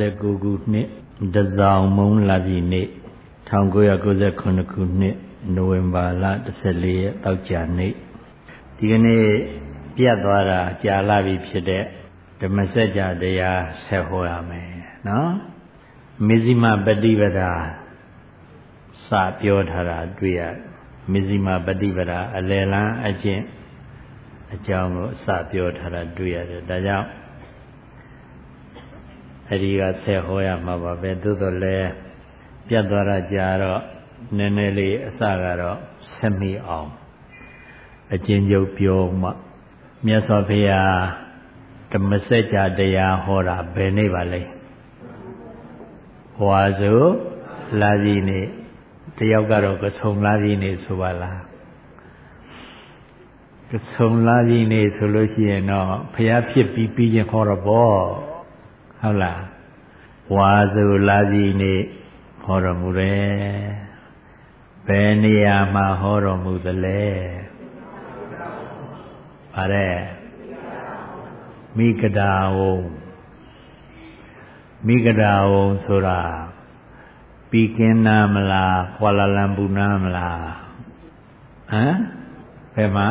19ခုနှစ်တဇောင်မုံလာပြီနေ့1998ခုနှစ်နိုဝင်ဘာလ14ရက်တောက်ကြနေ့ဒီကနေ့ပြတ်သွားတာကြာလာပြီဖြစ်တဲ့ဓမ္မစကြာတရားဆက်ဟောရမယ်နော်မေဇိမပฏิပဒါစပြောထားတာတွေ့ရမေဇိမပฏิပဒါအလယ်လန်းအကျင့်အကြောင်းကိုစပြောထားတာတွေ့ရတယ်ဒါကြောင့် အဲဒီကဆက်ဟောရမှာပါပဲသို့တော်လည်းပြတ်သွားတာကြာတော့နည်းနည်းလေးအစကတော့ဆက်မိအောင်အကျဉ်းချုပ်ပြောမှမြတ်စွာဘုရားဓမ္မစကြာတရားဟောတာဘယ်နေ့ပါလဲဟွာဆိုလာစီနေ့တယောက်ကတော့ကဆုံလာစီနေ့ဆိုပါလားကဆုံလာစီနေ့ဆိုလို့ရှိရင်တော့ဘုရားဖြစ်ပြီးပြီးချင်းဟောတော့ဘော ဟုတ်လားဝါဆိုလာစီနေ့ဟောတော်မူတယ်ဘယ်နေရာမှာဟောတော်မူသလဲဗါတဲ့မိဂဒာဝုံမိဂဒာဝုံဆိုတာပီကင်းနာမလားကွာလာလမ်ပူနာမလားဟမ်ဘယ်မှာ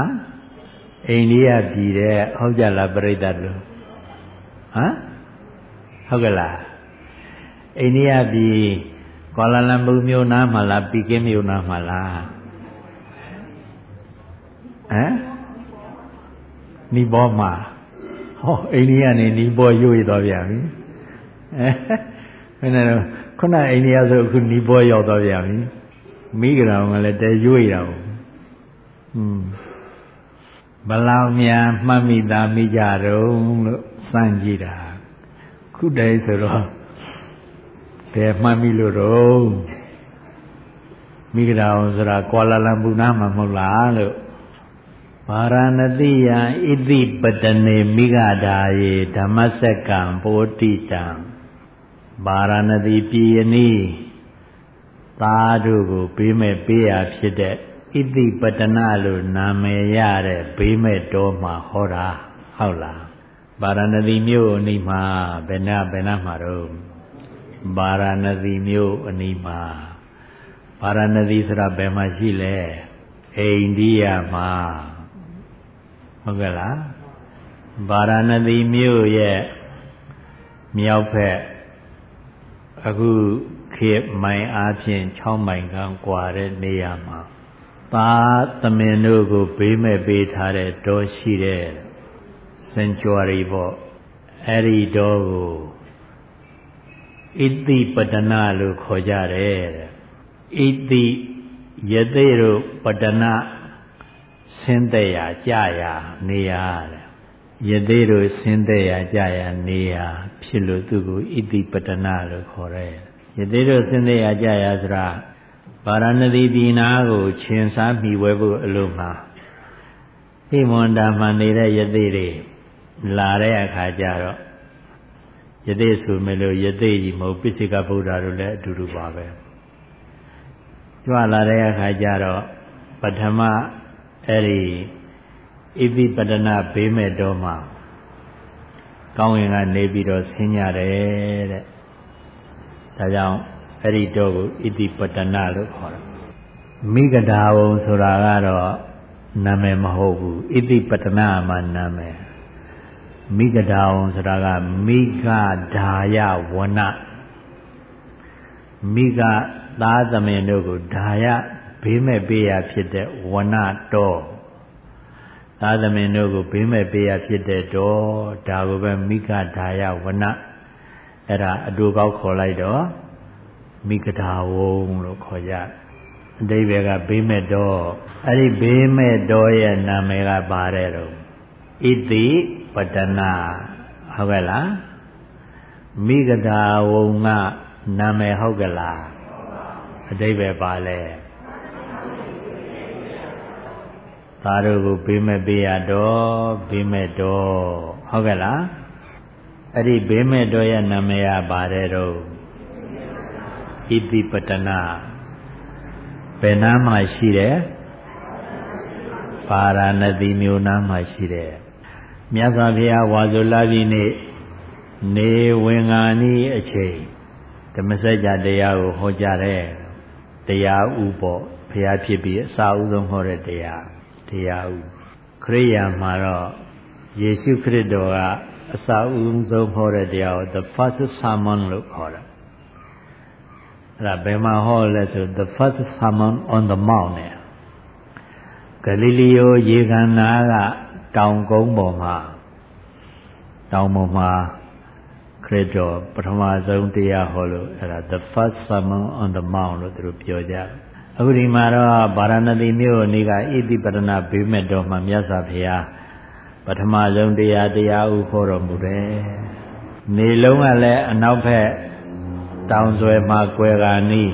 အိန္ဒိယပြည်တဲ့ဟုတ်ကြလားပြိတ္တလို့ဟမ် ဟုတ်ကလားအိန္ဒိယပြည်ကွာလာလမ်ပူမြို့နားမှာလားပီကင်းမြို့နားမှာလားဟမ်နီဘောမှာဟောအိန္ဒိယနေနီဘောရွေ့သွားပြန်ပြီအဲဘယ်နဲ့ခုနအိန္ဒိယဆိုအခုနီဘောရောက်သွားပြန်ပြီမိဂရာကလည်းတဲရွေ့တာဟုတ်อืมဘလောက်များမှတ်မိသားမိကြတော့လို့စမ်းကြည့်တာ ခုတည်းဆိုတော့ဘယ်မှတ်မိလို့တော့မိဂရာအောင်ဆိုတာကွာလာလမ်ပူနာမှာမဟုတ်လားလို့ပါရဏတိယဣတိပတနေမိဂဒာယေဓမ္မစကံဘောတိတံပါရဏတိပြည်ယနီသားတို့ကိုပေးမဲ့ပေးရဖြစ်တဲ့ဣတိပတနာလို့နာမည်ရတဲ့ဘေးမဲ့တော်မှာဟောတာဟုတ်လား ပါရဏတိမြို့အနီးမှာဘယ်နှဘယ်နှမှာတော့ပါရဏသီမြို့အနီးမှာပါရဏသီဆိုတာဘယ်မှာရှိလဲအိန္ဒိယမှာဟုတ်ကဲ့လားပါရဏသီမြို့ရဲ့မြောက်ဘက်အခုခေမိုင်အားဖြင့်6မိုင်ခန့်กว่าတဲ့နေရာမှာသာသမင်တို့ကိုဘေးမဲ့ပေးထားတဲ့တောရှိတဲ့ စင်ကြွာရီပေါ့အဲ့ဒီတောကိုဣတိပတနာလို့ခေါ်ကြတယ်ဣတိယသိတို့ပတနာဆင်းသက်ရာကြာရာနေရာတဲ့ယသိတို့ဆင်းသက်ရာကြာရာနေရာဖြစ်လို့သူကိုဣတိပတနာလို့ခေါ်တယ်ယသိတို့ဆင်းသက်ရာကြာရာဆိုတာဗာရဏသီပြည်နာကိုခြင်စားမိဝဲဖို့အလို့မှာဟိမန္တာမှနေတဲ့ယသိတွေ လာတဲ့အခါကျတော့ယသိဆိုမယ်လို့ယသိကြီးမဟုတ်ပိစိကဗုဒ္ဓတို့လည်းအတူတူပါပဲကြွလာတဲ့အခါကျတော့ပထမအဲ့ဒီဣတိပတနာဘေးမဲ့တော်မှာကောင်းဝင်ကနေပြီးတော့ဆင်းကြတယ်တဲ့ဒါကြောင့်အဲ့ဒီတော့ကိုဣတိပတနာလို့ခေါ်တာမိဂဒာဝံဆိုတာကတော့နာမည်မဟုတ်ဘူးဣတိပတနာမှာနာမည် မိဂဒါဝံဆိုတာကမိဂဒါယဝနမိဂသားသမင်တို့ကိုဒါယဘေးမဲ့ပေးရဖြစ်တဲ့ဝနတော်သာသမင်တို့ကိုဘေးမဲ့ပေးရဖြစ်တဲ့တော်ဒါကိုပဲမိဂဒါယဝနအဲ့ဒါအတူကောက်ခေါ်လိုက်တော့မိဂဒါဝုံလို့ခေါ်ကြအတိဘယ်ကဘေးမဲ့တော်အဲ့ဒီဘေးမဲ့တော်ရဲ့နာမည်ကပါတယ်တော့ဣတိ ပတနာဟုတ်ကဲ့လားမိဂဒါဝုံကနာမည်ဟုတ်ကဲ့လားအတိဘယ်ပါလဲသားတို့ကိုဘေးမဲ့ပေးရတော့ဘေးမဲ့တော့ဟုတ်ကဲ့လားအဲ့ဒီဘေးမဲ့တော့ရဲ့နာမည်ကပါတယ်တော့ဣတိပတနာဘယ်နားမှာရှိတယ်ပါရဏသီမြို့နားမှာရှိတယ် မြတ်စွာဘုရားဝါဆိုလာပြီနေ့နေဝင်္ဂာနီးအချိန်ဓမ္မစကြာတရားကိုဟောကြားတဲ့တရားဥပေါ့ဘုရားဖြစ်ပြီးအစာဥဆုံးဟောတဲ့တရားတရားဥခရိယာမှာတော့ယေရှုခရစ်တော်ကအစာဥဆုံးဟောတဲ့တရားကို the first sermon လို့ခေါ်တာအဲ့ဒါဘယ်မှာဟောလဲဆို the first sermon on the mount နဲ့ဂလိလီယိုရေကန်နာက တောင်ကုန်းပေါ်မှာတောင်ပေါ်မှာခရစ်တော်ပထမဆုံးတရားဟောလို့အဲ့ဒါ the first sermon on the mount လို့သူတို့ပြောကြတယ်အခုဒီမှာတော့ဗာရာဏသီမြို့နေကဣတိပရဏဘေးမဲ့တော်မှာမြတ်စွာဘုရားပထမဆုံးတရားတရားဥခေါ်တော်မူတယ်နေလုံးကလည်းအနောက်ဘက်တောင်ဆွဲမှာကွယ်ကာနီး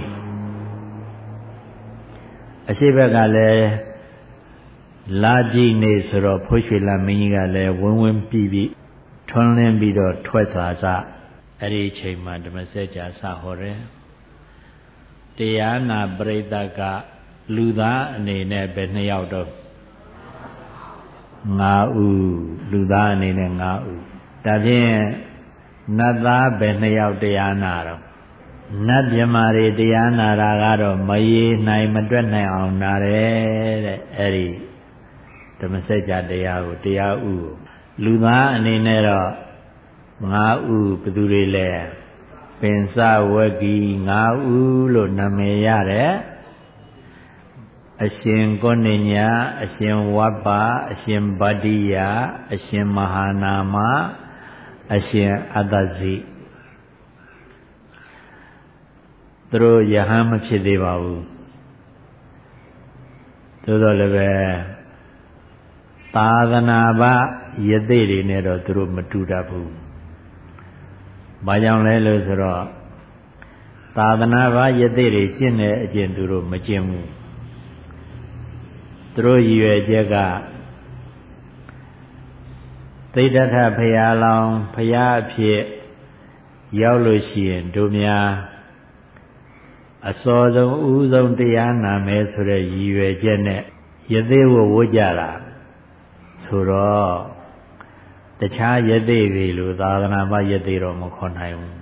အရှိဘက်ကလည်း လာကြည့်နေဆိုတော့ဖိုးရွှေလာမင်းကြီးကလည်းဝင်းဝင်းပြီးပြီးထွန်းလင်းပြီးတော့ထွက်သွားစအဲ့ဒီအချိန်မှာဓမ္မစကြာစဟောတယ်တရားနာပရိသတ်ကလူသားအနေနဲ့ပဲနှစ်ယောက်တော့5ဦးလူသားအနေနဲ့5ဦးဒါဖြင့်နတ်သားပဲနှစ်ယောက်တရားနာတော့နတ်မြမာတွေတရားနာတာကတော့မရေနိုင်မတွက်နိုင်အောင်နာတယ်တဲ့အဲ့ဒီ ဓမ္မစကြာတရားကိုတရားဥကိုလူသားအနေနဲ့တော့5ဦးဘယ်သူတွေလဲပင်စဝဂီ5ဦးလို့နာမည်ရတယ်အရှင်ကောဏိညာအရှင်ဝပ္ပအရှင်ဗတ္တိယအရှင်မဟာနာမအရှင်အတ္တဇိသူတို့ယဟန်မဖြစ်သေးပါဘူးသို့တော်လည်းပဲ သာသနာ့ဘယသိတွေနဲ့တော့သူတို့မတူတတ်ဘူး။ဘာကြောင့်လဲလို့ဆိုတော့သာသနာ့ဘယသိတွေကျင့်တဲ့အကျင့်သူတို့မကျင့်ဘူး။သူတို့ရည်ရွယ်ချက်ကသိတ္တထဖရာလောင်ဖရာအဖြစ်ရောက်လို့ရှိရင်တို့များအစောဆုံးဥဆုံးတရားနာမယ်ဆိုတဲ့ရည်ရွယ်ချက်နဲ့ယသိဝဝကြတာ ဆိုတော့တခြားယသိတွေလို့သာသနာ့ဘယသိတော့မခေါ်နိုင်ဘူး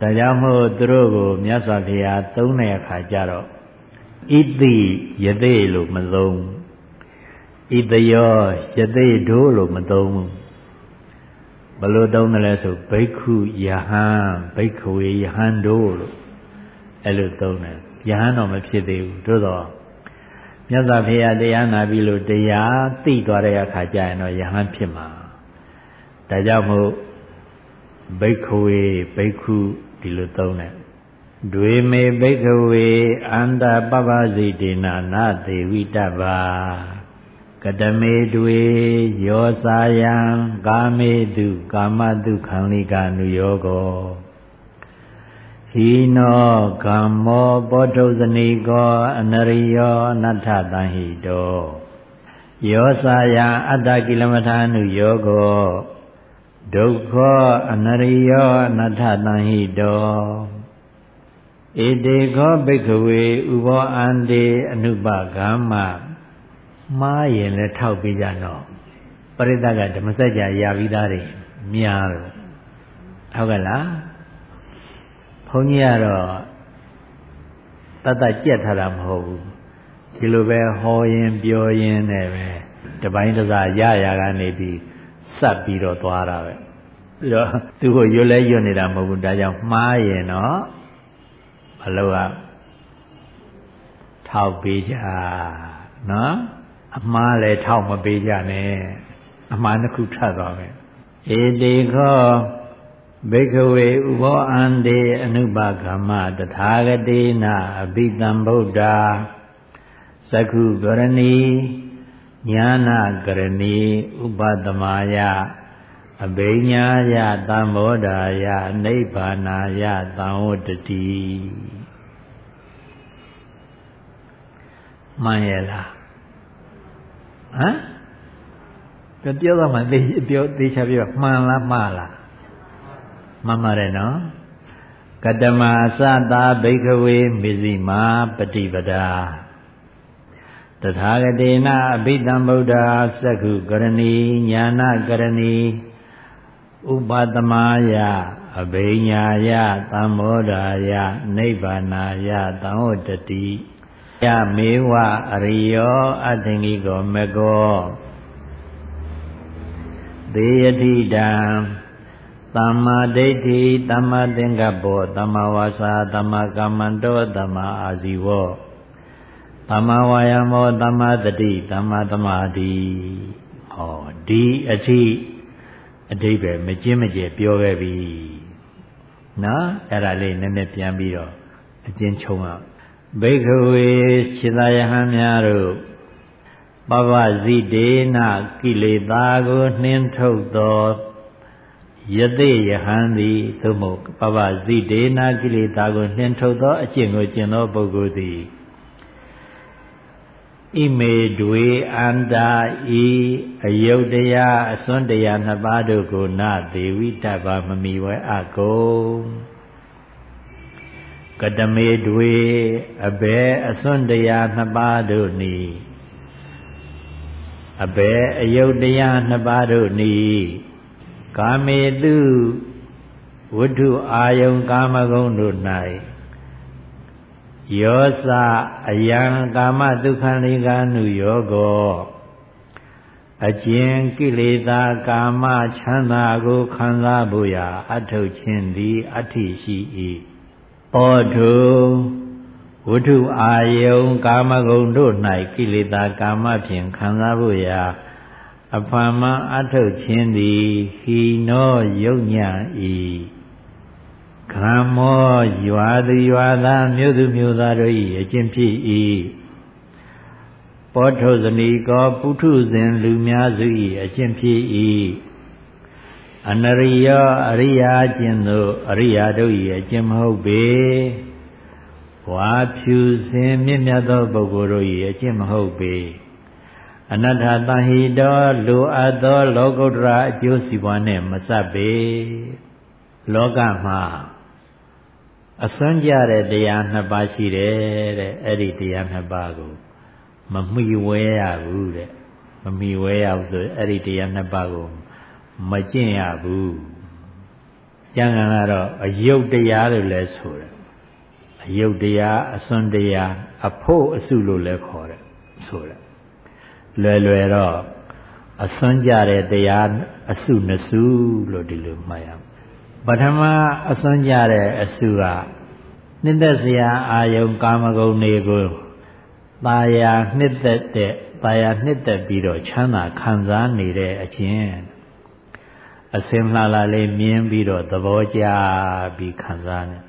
ဒါကြောင့်မို့သူတို့ကိုမြတ်စွာဘုရားသုံးတဲ့အခါကျတော့ဣတိယသိလို့မသုံးဣတယောယသိတို့လို့မသုံးဘူးဘလို့သုံးတယ်လဲဆိုဘိက္ခုယဟန်ဘိက္ခဝေယဟန်တို့လို့အဲ့လိုသုံးတယ်ယဟန်တော့မဖြစ်သေးဘူးသို့တော့ မြတ်စွာဘုရားတရားနာပြီလို့တရားသိသွားတဲ့အခါကျရင်တော့ယဟန်ဖြစ်မှာဒါကြောင့်မို့ဘိက္ခဝေဘိက္ခုဒီလိုသုံးတယ်ဒွေမေဘိက္ခဝေအန္တပပစိတေနနာသေဝိတ္တဘာကတမေတွေယောစာယံကာမေတုကာမတုခံလိကနုယောကော ဟိနောကမ္မောပောထုဇနိကောအနရိယောအနတ္ထတံဟိတောယောစာယံအတ္တကိလမထာနုယောကောဒုက္ခအနရိယောအနတ္ထတံဟိတောဣတိခောဘိက္ခဝေဥဘောအန္တေအနုပကမ္မမှားရင်လည်းထောက်ပေးကြတော့ပရိသတ်ကဓမ္မစကြာရပြီးသားတွေများတော့ဟုတ်ကဲ့လား ဘုန်းကြီးကတော့တတ်တတ်ကြက်ထားတာမဟုတ်ဘူးဒီလိုပဲဟောရင်ပြောရင်နဲ့ပဲတပိုင်းတစားရရကနေပြီးစပ်ပြီးတော့သွားတာပဲပြီးတော့သူ့ကိုရွလဲရွနေတာမဟုတ်ဘူးဒါကြောင့်မှားရင်တော့မလို့ကထောက်ပေးကြနော်အမှားလည်းထောက်မပေးကြနဲ့အမှားတစ်ခုထပ်သွားမယ်ဧတေခော ဘိက္ခဝေဥဘောအန္တေအနုပကမ္မတထာဂတိနာအဘိတံဗုဒ္ဓသကုကရဏီညာနာကရဏီဥပတမယအဘိညာယသံဘောဓာယနိဗ္ဗာနာယသံဝတ္တိမှန်ရဲ့လားဟမ်ပြောတော့မှသိပြောသိချပြောမှန်လားမှားလား မှန်ပါတယ်နော်ကတမသတာဘိကဝေမေဇိမာပฏิပဒာတထာဂတေနအဘိဓမ္ဗုဒ္ဓသက္ခုကရဏီညာနာကရဏီဥပသမာယအဘိညာယသံမောဒာယနိဗ္ဗာနာယသံဝတ္တိယမေဝအရိယောအသင်္ကိကောမကောသေယတိတံ သမ္မာဒိဋ္ဌိသမ္မာသင်္ကပ္ပောသမ္မာဝါစာသမ္မာကမ္မန္တောသမ္မာအာဇီဝောသမ္မာဝါယာမောသမ္မာတတိသမ္မာသမာဓိဟောဒီအထိအတိပဲမကျင်းမကျဲပြောခဲ့ပြီနော်အဲ့ဒါလေးနည်းနည်းပြန်ပြီးတော့အကျဉ်းချုပ်အောင်ဘိက္ခဝေခြေသာယဟန်များတို့ပပဇိတေနကိလေသာကိုနှင်းထုတ်သော ယသိယဟန်သည်သို့မဟုတ်ပပဇိတေနကိလေသာကိုနှင်းထုတ်သောအကျင့်ကိုကျင့်သောပုဂ္ဂိုလ်သည်ဣမေတွေအန္တာဤအယုတ်တရားအစွန်းတရားနှစ်ပါးတို့ကိုနသေဝိတ္တပါမမီဝဲအကုန်ကတမေတွေအဘဲအစွန်းတရားနှစ်ပါးတို့နီအဘဲအယုတ်တရားနှစ်ပါးတို့နီ ကာမေတုဝတ္ထုအာယုံကာမဂုဏ်တို့၌ယောစအယံကာမဒုက္ခလိကာနုယောကောအကျဉ်ကိလေသာကာမချမ်းသာကိုခံစားဖို့ရာအထုတ်ခြင်းသည်အဋ္ဌိရှိ၏ဩထုဝတ္ထုအာယုံကာမဂုဏ်တို့၌ကိလေသာကာမဖြင့်ခံစားဖို့ရာ အဖန်မအထုတ်ခြင်းသည်ဟိနောယုတ်ညံ၏ခံမောရွာသူရွာသားမြို့သူမြို့သားတို့၏အကျင့်ဖြစ်၏ပောထုဇနီကောပုထုဇဉ်လူများစု၏အကျင့်ဖြစ်၏အနရိယောအရိယာကျင့်တို့အရိယာတို့၏အကျင့်မဟုတ်ပေဝါဖြူစင်မြင့်မြတ်သောပုဂ္ဂိုလ်တို့၏အကျင့်မဟုတ်ပေ အနတ္ထတဟိတောလိုအပ်သော လောကုတ္တရာအကျိုးစီးပွားနှင့်မဆက်ပေလောကမှာအစွမ်းကြတဲ့တရားနှစ်ပါးရှိတယ်တဲ့အဲ့ဒီတရားနှစ်ပါးကိုမမိဝဲရဘူးတဲ့မမိဝဲရဘူးဆိုအဲ့ဒီတရားနှစ်ပါးကိုမကျင့်ရဘူးကျမ်းဂန်ကတော့အယုတ်တရားလို့လဲဆိုတယ်အယုတ်တရားအစွန်းတရားအဖို့အစုလို့လဲခေါ်တယ်ဆိုတယ် လွယ်လွယ်တော့အစွန်းကြတဲ့တရားအစုနှစ်စုလို့ဒီလိုမှတ်ရအောင်ပထမအစွမ်းကြတဲ့အစုကနှစ်သက်စရာအာယုံကာမဂုဏ်တွေကိုตาယာနှစ်သက်တဲ့ตาယာနှစ်သက်ပြီးတော့ချမ်းသာခံစားနေတဲ့အခြင်းအစင်လှလာလေးမြင်ပြီးတော့သဘောကျပြီးခံစားနေ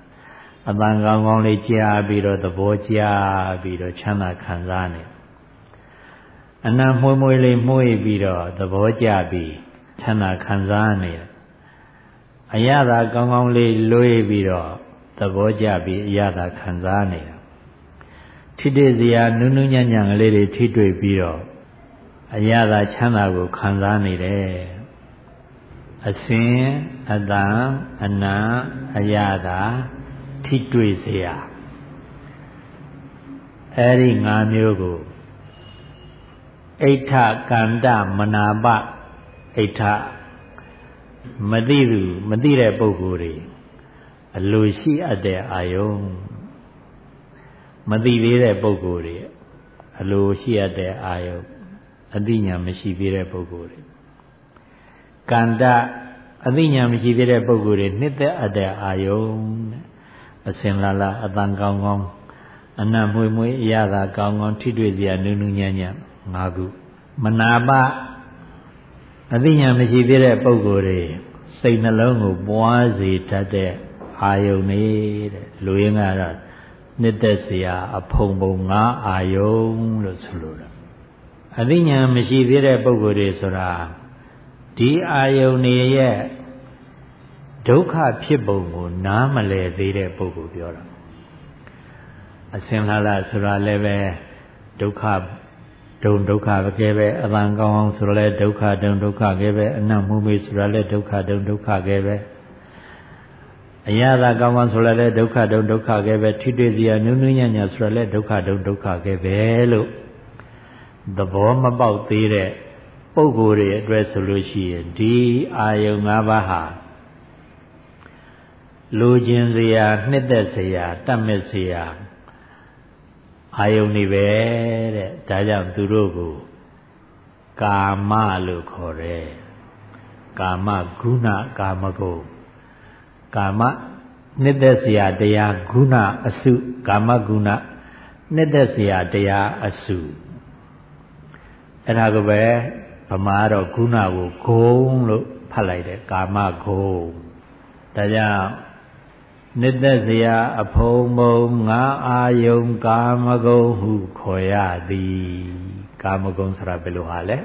အတန်ကောင်းကောင်းလေးကြားပြီးတော့သဘောကျပြီးတော့ချမ်းသာခံစားနေ အနံ့မွှေးမွှေးလေးမှုေးပြီးတော့သဘောကျပြီးချမ်းသာခံစားနေတယ်အရသာကောင်းကောင်းလေးလွေးပြီးတော့သဘောကျပြီးအရသာခံစားနေတာထိတွေ့စရာနုနုညံ့ညံ့ကလေးတွေထိတွေ့ပြီးတော့အရသာချမ်းသာကိုခံစားနေတယ်အစင်အတန်အနံအရသာထိတွေ့စရာအဲ့ဒီ၅မျိုးကို အိဋ္ဌကန္တမနာပအိဋ္ဌမသိသူမသိတဲ့ပုဂ္ဂိုလ်တွေအလိုရှိအပ်တဲ့အာယုံမသိသေးတဲ့ပုဂ္ဂိုလ်တွေအလိုရှိအပ်တဲ့အာယုံအသိဉာဏ်မရှိသေးတဲ့ပုဂ္ဂိုလ်တွေကန္တအသိဉာဏ်မရှိသေးတဲ့ပုဂ္ဂိုလ်တွေနှစ်သက်အပ်တဲ့အာယုံအစင်လာလာအတန်ကောင်းကောင်းအနံ့မွေမွေအရသာကောင်းကောင်းထိတွေ့စရာနုနုညံ့ညံ့ ၅ခုမနာပအသိဉာဏ်မရှိသေးတဲ့ပုဂ္ဂိုလ်တွေစိတ်နှလုံးကိုပွားစေတတ်တဲ့အာယုန်နေတဲ့လူရင်းကတော့နှစ်သက်စရာအဖုံဖုံငါအာယုန်လို့ဆိုလိုတာအသိဉာဏ်မရှိသေးတဲ့ပုဂ္ဂိုလ်တွေဆိုတာဒီအာယုန်တွေရဲ့ဒုက္ခဖြစ်ပုံကိုနားမလည်သေးတဲ့ပုဂ္ဂိုလ်ပြောတာအစင်လာလာဆိုတာလည်းပဲဒုက္ခ ဒုံဒုက္ခပဲကဲပဲအတန်ကောင်းအောင်ဆိုတော့လဲဒုက္ခဒုံဒုက္ခကဲပဲအနတ်မှုမေးဆိုတော့လဲဒုက္ခဒုံဒုက္ခကဲပဲအရသာကောင်းကောင်းဆိုတော့လဲဒုက္ခဒုံဒုက္ခကဲပဲထိတွေ့စရာနုနုညံ့ညံ့ဆိုတော့လဲဒုက္ခဒုံဒုက္ခကဲပဲလို့သဘောမပေါက်သေးတဲ့ပုဂ္ဂိုလ်တွေအတွက်ဆိုလို့ရှိရင်ဒီအာယုံ၅ပါးဟာလူချင်းစရာနှစ်သက်စရာတတ်မဲ့စရာ အာယုန်နေပဲတဲ့ဒါကြောင့်သူတို့ကိုကာမလို့ခေါ်တယ်ကာမဂုဏကာမဂုဏ်ကာမနှစ်သက်စရာတရားဂုဏအစုကာမဂုဏနှစ်သက်စရာတရားအစုအဲ့ဒါကိုပဲဗမာတော့ဂုဏကိုဂုံလို့ဖတ်လိုက်တယ်ကာမဂုံဒါကြောင့် နှစ်သက်စရာအဖုံမုံငါအာယုံကာမဂုံဟုခေါ်ရသည်ကာမဂုံဆိုတာဘယ်လိုဟာလဲ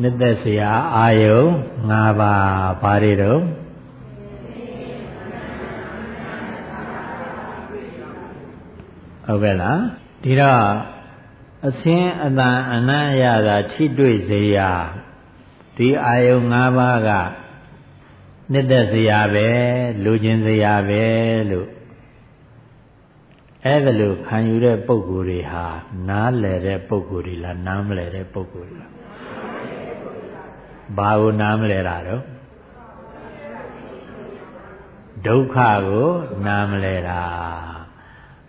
နှစ်သက်စရာအာယုံ၅ပါးဘာတွေတော့ဟုတ်ကဲ့လားဒီတော့အစင်းအတန်အနံ့ရတာထိတွေ့စေရာဒီအာယုံ၅ပါးက နှစ်သက်စရာပဲလူချင်းစရာပဲလို့အဲ့ဒါလို့ခံယူတဲ့ပုံကိုယ်တွေဟာနားလည်တဲ့ပုံကိုယ်တွေလားနားမလည်တဲ့ပုံကိုယ်တွေလားဘာကိုနားမလဲတာတော့ဒုက္ခကိုနားမလဲတာ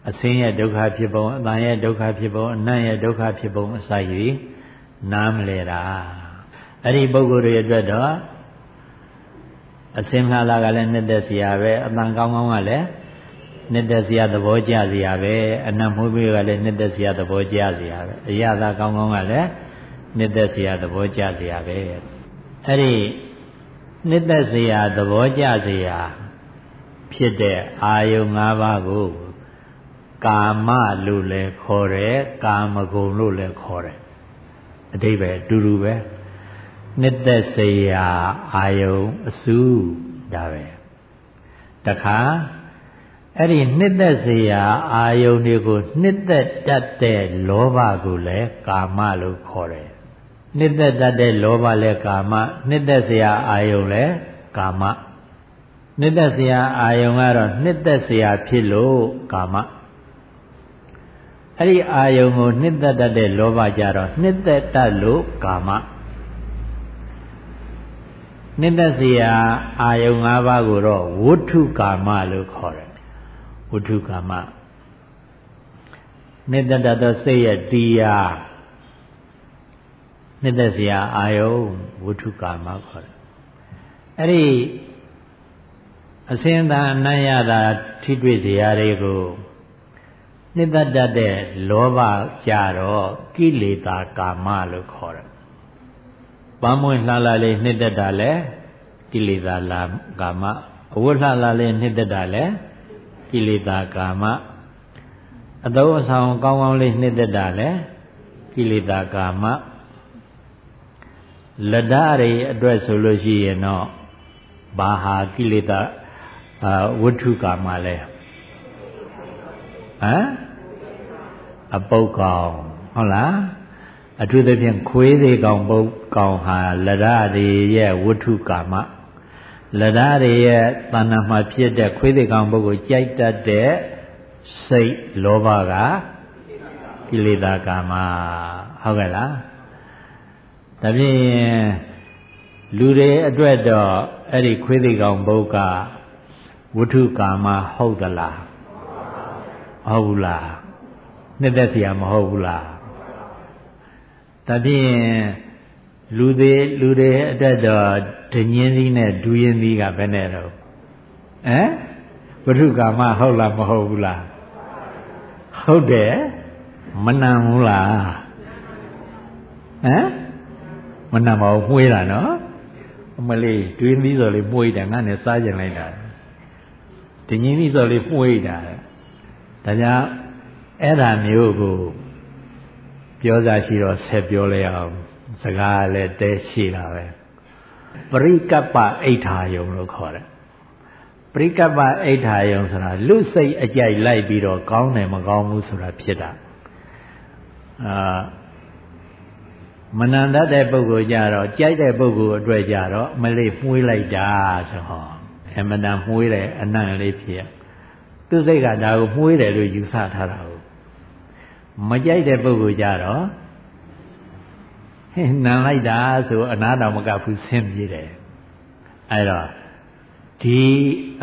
အစင်းရဲ့ဒုက္ခဖြစ်ပုံအတန်ရဲ့ဒုက္ခဖြစ်ပုံအနံ့ရဲ့ဒုက္ခဖြစ်ပုံအစာရည်နားမလဲတာအဲ့ဒီပုဂ္ဂိုလ်တွေအတွက်တော့ အစင်းလှလာကလည်းနှစ်သက်စရာပဲအတန်ကောင်းကောင်းကလည်းနှစ်သက်စရာသဘောကျစရာပဲအနံ့မှုပေးကလည်းနှစ်သက်စရာသဘောကျစရာပဲအရသာကောင်းကောင်းကလည်းနှစ်သက်စရာသဘောကျစရာပဲအဲ့ဒီနှစ်သက်စရာသဘောကျစရာဖြစ်တဲ့အာယုံ၅ပါးကိုကာမလို့လည်းခေါ်တယ်ကာမဂုဏ်လို့လည်းခေါ်တယ်အတိပဲအတူတူပဲ နှစ်သက်စရာအာယုံအစုဒါပဲတခါအဲ့ဒီနှစ်သက်စရာအာယုန်တွေကိုနှစ်သက်တတ်တဲ့လောဘကိုလည်းကာမလို့ခေါ်တယ်နှစ်သက်တတ်တဲ့လောဘလည်းကာမနှစ်သက်စရာအာယုန်လည်းကာမနှစ်သက်စရာအာယုန်ကတော့နှစ်သက်စရာဖြစ်လို့ကာမအဲ့ဒီအာယုန်ကိုနှစ်သက်တတ်တဲ့လောဘကြတော့နှစ်သက်တတ်လို့ကာမ နှစ်သက်စရာအာယုံ၅ပါးကိုတော့ဝဋ္ထုကာမလို့ခေါ်တယ်ဝဋ္ထုကာမနှစ်သက်တတ်သောစိတ်ရဲ့တရားနှစ်သက်စရာအာယုံဝဋ္ထုကာမခေါ်တယ်အဲ့ဒီအစင်းသာအနံ့ရတာထိတွေ့စရာတွေကိုနှစ်သက်တတ်တဲ့လောဘကြတော့ကိလေသာကာမလို့ခေါ်တယ် ပန်းမွင့်လှလာလေးနှစ်သက်တာလဲကိလေသာလာကာမအဝတ်လှလာလေးနှစ်သက်တာလဲကိလေသာကာမအတုံးအဆောင်ကောင်းကောင်းလေးနှစ်သက်တာလဲကိလေသာကာမလဒ္ဒတွေအတွက်ဆိုလို့ရှိရင်တော့ဘာဟာကိလေသာဝဋ္ထုကာမလဲဟမ်အပုတ်ကောင်ဟုတ်လားအထူးသဖြင့်ခွေးသေးကောင်ပုတ် ကောင်ဟာလရတွေရဲ့ဝဋ္ထုကာမလရတွေရဲ့တဏ္ဍာမှာဖြစ်တဲ့ခွေးသေးကောင်ပုတ်ကိုကြိုက်တတ်တဲ့စိတ်လောဘကကိလေသာကာမဟုတ်ကဲ့လားဒါဖြင့်လူတွေအတွက်တော့အဲ့ဒီခွေးသေးကောင်ပုတ်ကဝဋ္ထုကာမဟုတ်သလားဟုတ်ဘူးလားနှစ်သက်เสียမဟုတ်ဘူးလားဒါဖြင့် လူသေးလူတွေအတွက်တော့ဒညင်းသီးနဲ့ဒူးရင်သီးကဘယ်နဲ့တော့ဟမ်ဝိထုကာမဟုတ်လားမဟုတ်ဘူးလားဟုတ်တယ်မနံဘူးလားဟမ်မနံပါဘူးမှုေးတာနော်အမလေးဒူးရင်သီးဆိုလေးမှုေးတယ်ငါနဲ့စားကြင်လိုက်တာဒညင်းသီးဆိုလေးမှုေးတာဒါကြောင့်အဲ့ဒါမျိုးကိုပြောစားရှိတော့ဆက်ပြောလိုက်အောင် စကားလည်းတဲရှိတာပဲပရိကပ္ပအိဋ္ဌာယုံလို့ခေါ်တယ်ပရိကပ္ပအိဋ္ဌာယုံဆိုတာလူစိတ်အကြိုက်လိုက်ပြီးတော့ကောင်းတယ်မကောင်းဘူးဆိုတာဖြစ်တာအာမနန္တတဲ့ပုဂ္ဂိုလ်ကြတော့ကြိုက်တဲ့ပုဂ္ဂိုလ်အတွက်ကြတော့မလေးမှုေးလိုက်တာဆိုဟောအမတန်မှုေးတယ်အနံ့လေးဖြစ်သူစိတ်ကဒါကိုမှုေးတယ်လို့ယူဆထားတာကိုမကြိုက်တဲ့ပုဂ္ဂိုလ်ကြတော့ ဟင်းနံလိုက်တာဆိုအနာတော်မကဘူးဆင်းပြေတယ်အဲ့တော့ဒီ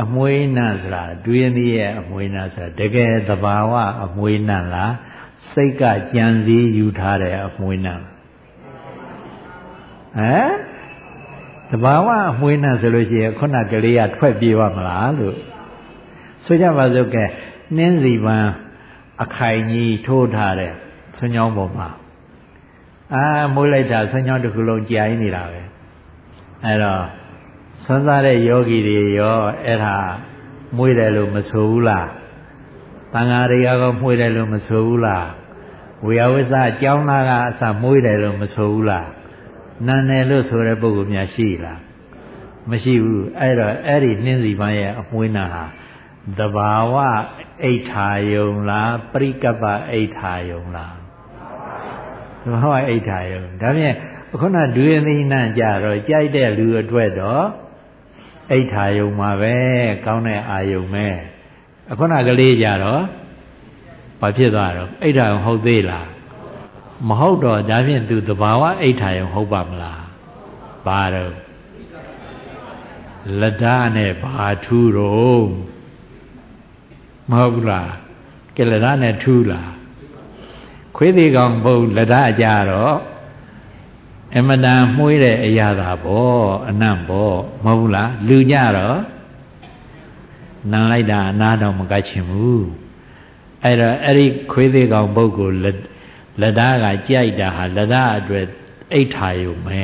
အမွေးနံဆိုတာဒွေနည်းရဲ့အမွေးနံဆိုတာတကယ်သဘာဝအမွေးနံလားစိတ်ကကြံစည်ယူထားတဲ့အမွေးနံဟမ်တဘာဝအမွေးနံဆိုလို့ရှိရင်ခုနကလေးကထွက်ပြေးပါမလားလို့ဆိုကြပါစို့ကဲနှင်းစီပန်းအခိုင်ကြီးထိုးထားတဲ့ဆွညောင်းပေါ်မှာ အာမွေးလိုက်တာဆွညောင်းတစ်ခုလုံးကြာင်းနေတာပဲအဲ့တော့ဆွမ်းစားတဲ့ယောဂီတွေရောအဲ့ဒါမွေးတယ်လို့မဆိုဘူးလားတန်ဃာတွေကကောမွေးတယ်လို့မဆိုဘူးလားဝေယဝိသအကြောင်းသားကအစမွေးတယ်လို့မဆိုဘူးလားနန်တယ်လို့ဆိုတဲ့ပုဂ္ဂိုလ်များရှိလားမရှိဘူးအဲ့တော့အဲ့ဒီနှင်းစီပန်းရဲ့အမွေးနာဟာတဘာဝအိဋ္ဌာယုံလားပရိကပ္ပအိဋ္ဌာယုံလား တဘာဝအိဋ္ဌာယုံဒါဖြင့်ခုနဒွေသိဏကြတော့ကြိုက်တဲ့လူအတွက်တော့အိဋ္ဌာယုံမှာပဲကောင်းတဲ့အာယုံပဲအခုနကလေးကြတော့ဘာဖြစ်သွားတော့အိဋ္ဌာယုံဟုတ်သေးလားမဟုတ်တော့ဒါဖြင့်သူတဘာဝအိဋ္ဌာယုံဟုတ်ပါမလားဘာတော့လဒ္ဒနဲ့ဘာထူးတော့မဟုတ်လားကဲလဒ္ဒနဲ့ထူးလား ခွေးသေးကောင်ဘုံလဒ္ဒကြတော့အမတန်မှုေးတဲ့အရာသာပေါ့အနံ့ပေါ့မဟုတ်လားလူကြတော့နံလိုက်တာအနာတော့မကတ်ချင်ဘူးအဲ့တော့အဲ့ဒီခွေးသေးကောင်ပုဂ္ဂိုလ်လက်သားကကြိုက်တာဟာလက်သားအတွက်အိဋ္ဌာယုံပဲ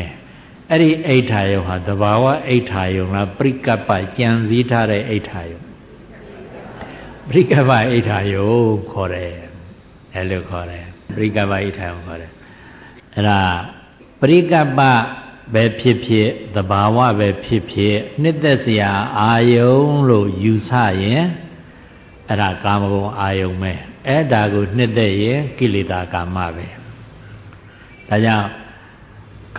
အဲ့ဒီအိဋ္ဌာယုံဟာတဘာဝအိဋ္ဌာယုံလားပရိကပ္ပကြံစည်းထားတဲ့အိဋ္ဌာယုံပရိကပ္ပအိဋ္ဌာယုံခေါ်တယ်အဲ့လိုခေါ်တယ် ပရိကပ္ပအိဋ္ဌာယုံခေါ်တယ်အဲ့ဒါပရိကပ္ပပဲဖြစ်ဖြစ်သဘာဝပဲဖြစ်ဖြစ်နှစ်သက်စရာအာယုံလို့ယူဆရင်အဲ့ဒါကာမဂုဏ်အာယုံပဲအဲ့ဒါကိုနှစ်သက်ရင်ကိလေသာကာမပဲဒါကြောင့်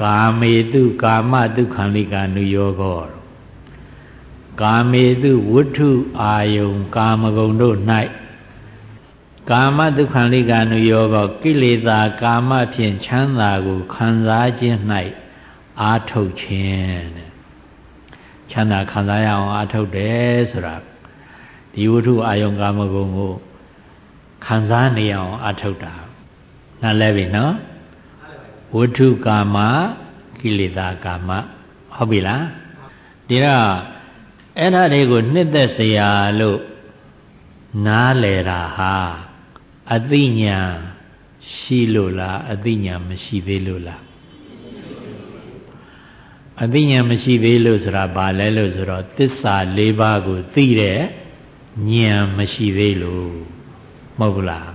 ကာမေတုကာမတုခန္ဓိကာနုယောဂောကာမေတုဝဋ္ထုအာယုံ ကာမဂုဏ်တို့၌ ကာမဒုက္ခလိကနုယောကကိလေသာကာမဖြင့်ချမ်းသာကိုခံစားခြင်း၌အာထုတ်ခြင်းတဲ့ချမ်းသာခံစားရအောင်အာထုတ်တယ်ဆိုတာဒီဝိထုအာယုံကာမဂုဏ်ကိုခံစားနေအောင်အာထုတ်တာနားလဲပြီနော်ဝိထုကာမကိလေသာကာမဟုတ်ပြီလားဒီတော့အဲ့ဒါတွေကိုနှစ်သက်စရာလို့နားလဲတာဟာ အသိဉာဏ်ရှိလို့လားအသိဉာဏ်မရှိသေးလို့လားအသိဉာဏ်မရှိသေးလို့ဆိုတာဘာလဲလို့ဆိုတော့သစ္စာ၄ပါးကိုသိတဲ့ဉာဏ်မရှိသေးလို့မဟုတ်ဘူးလား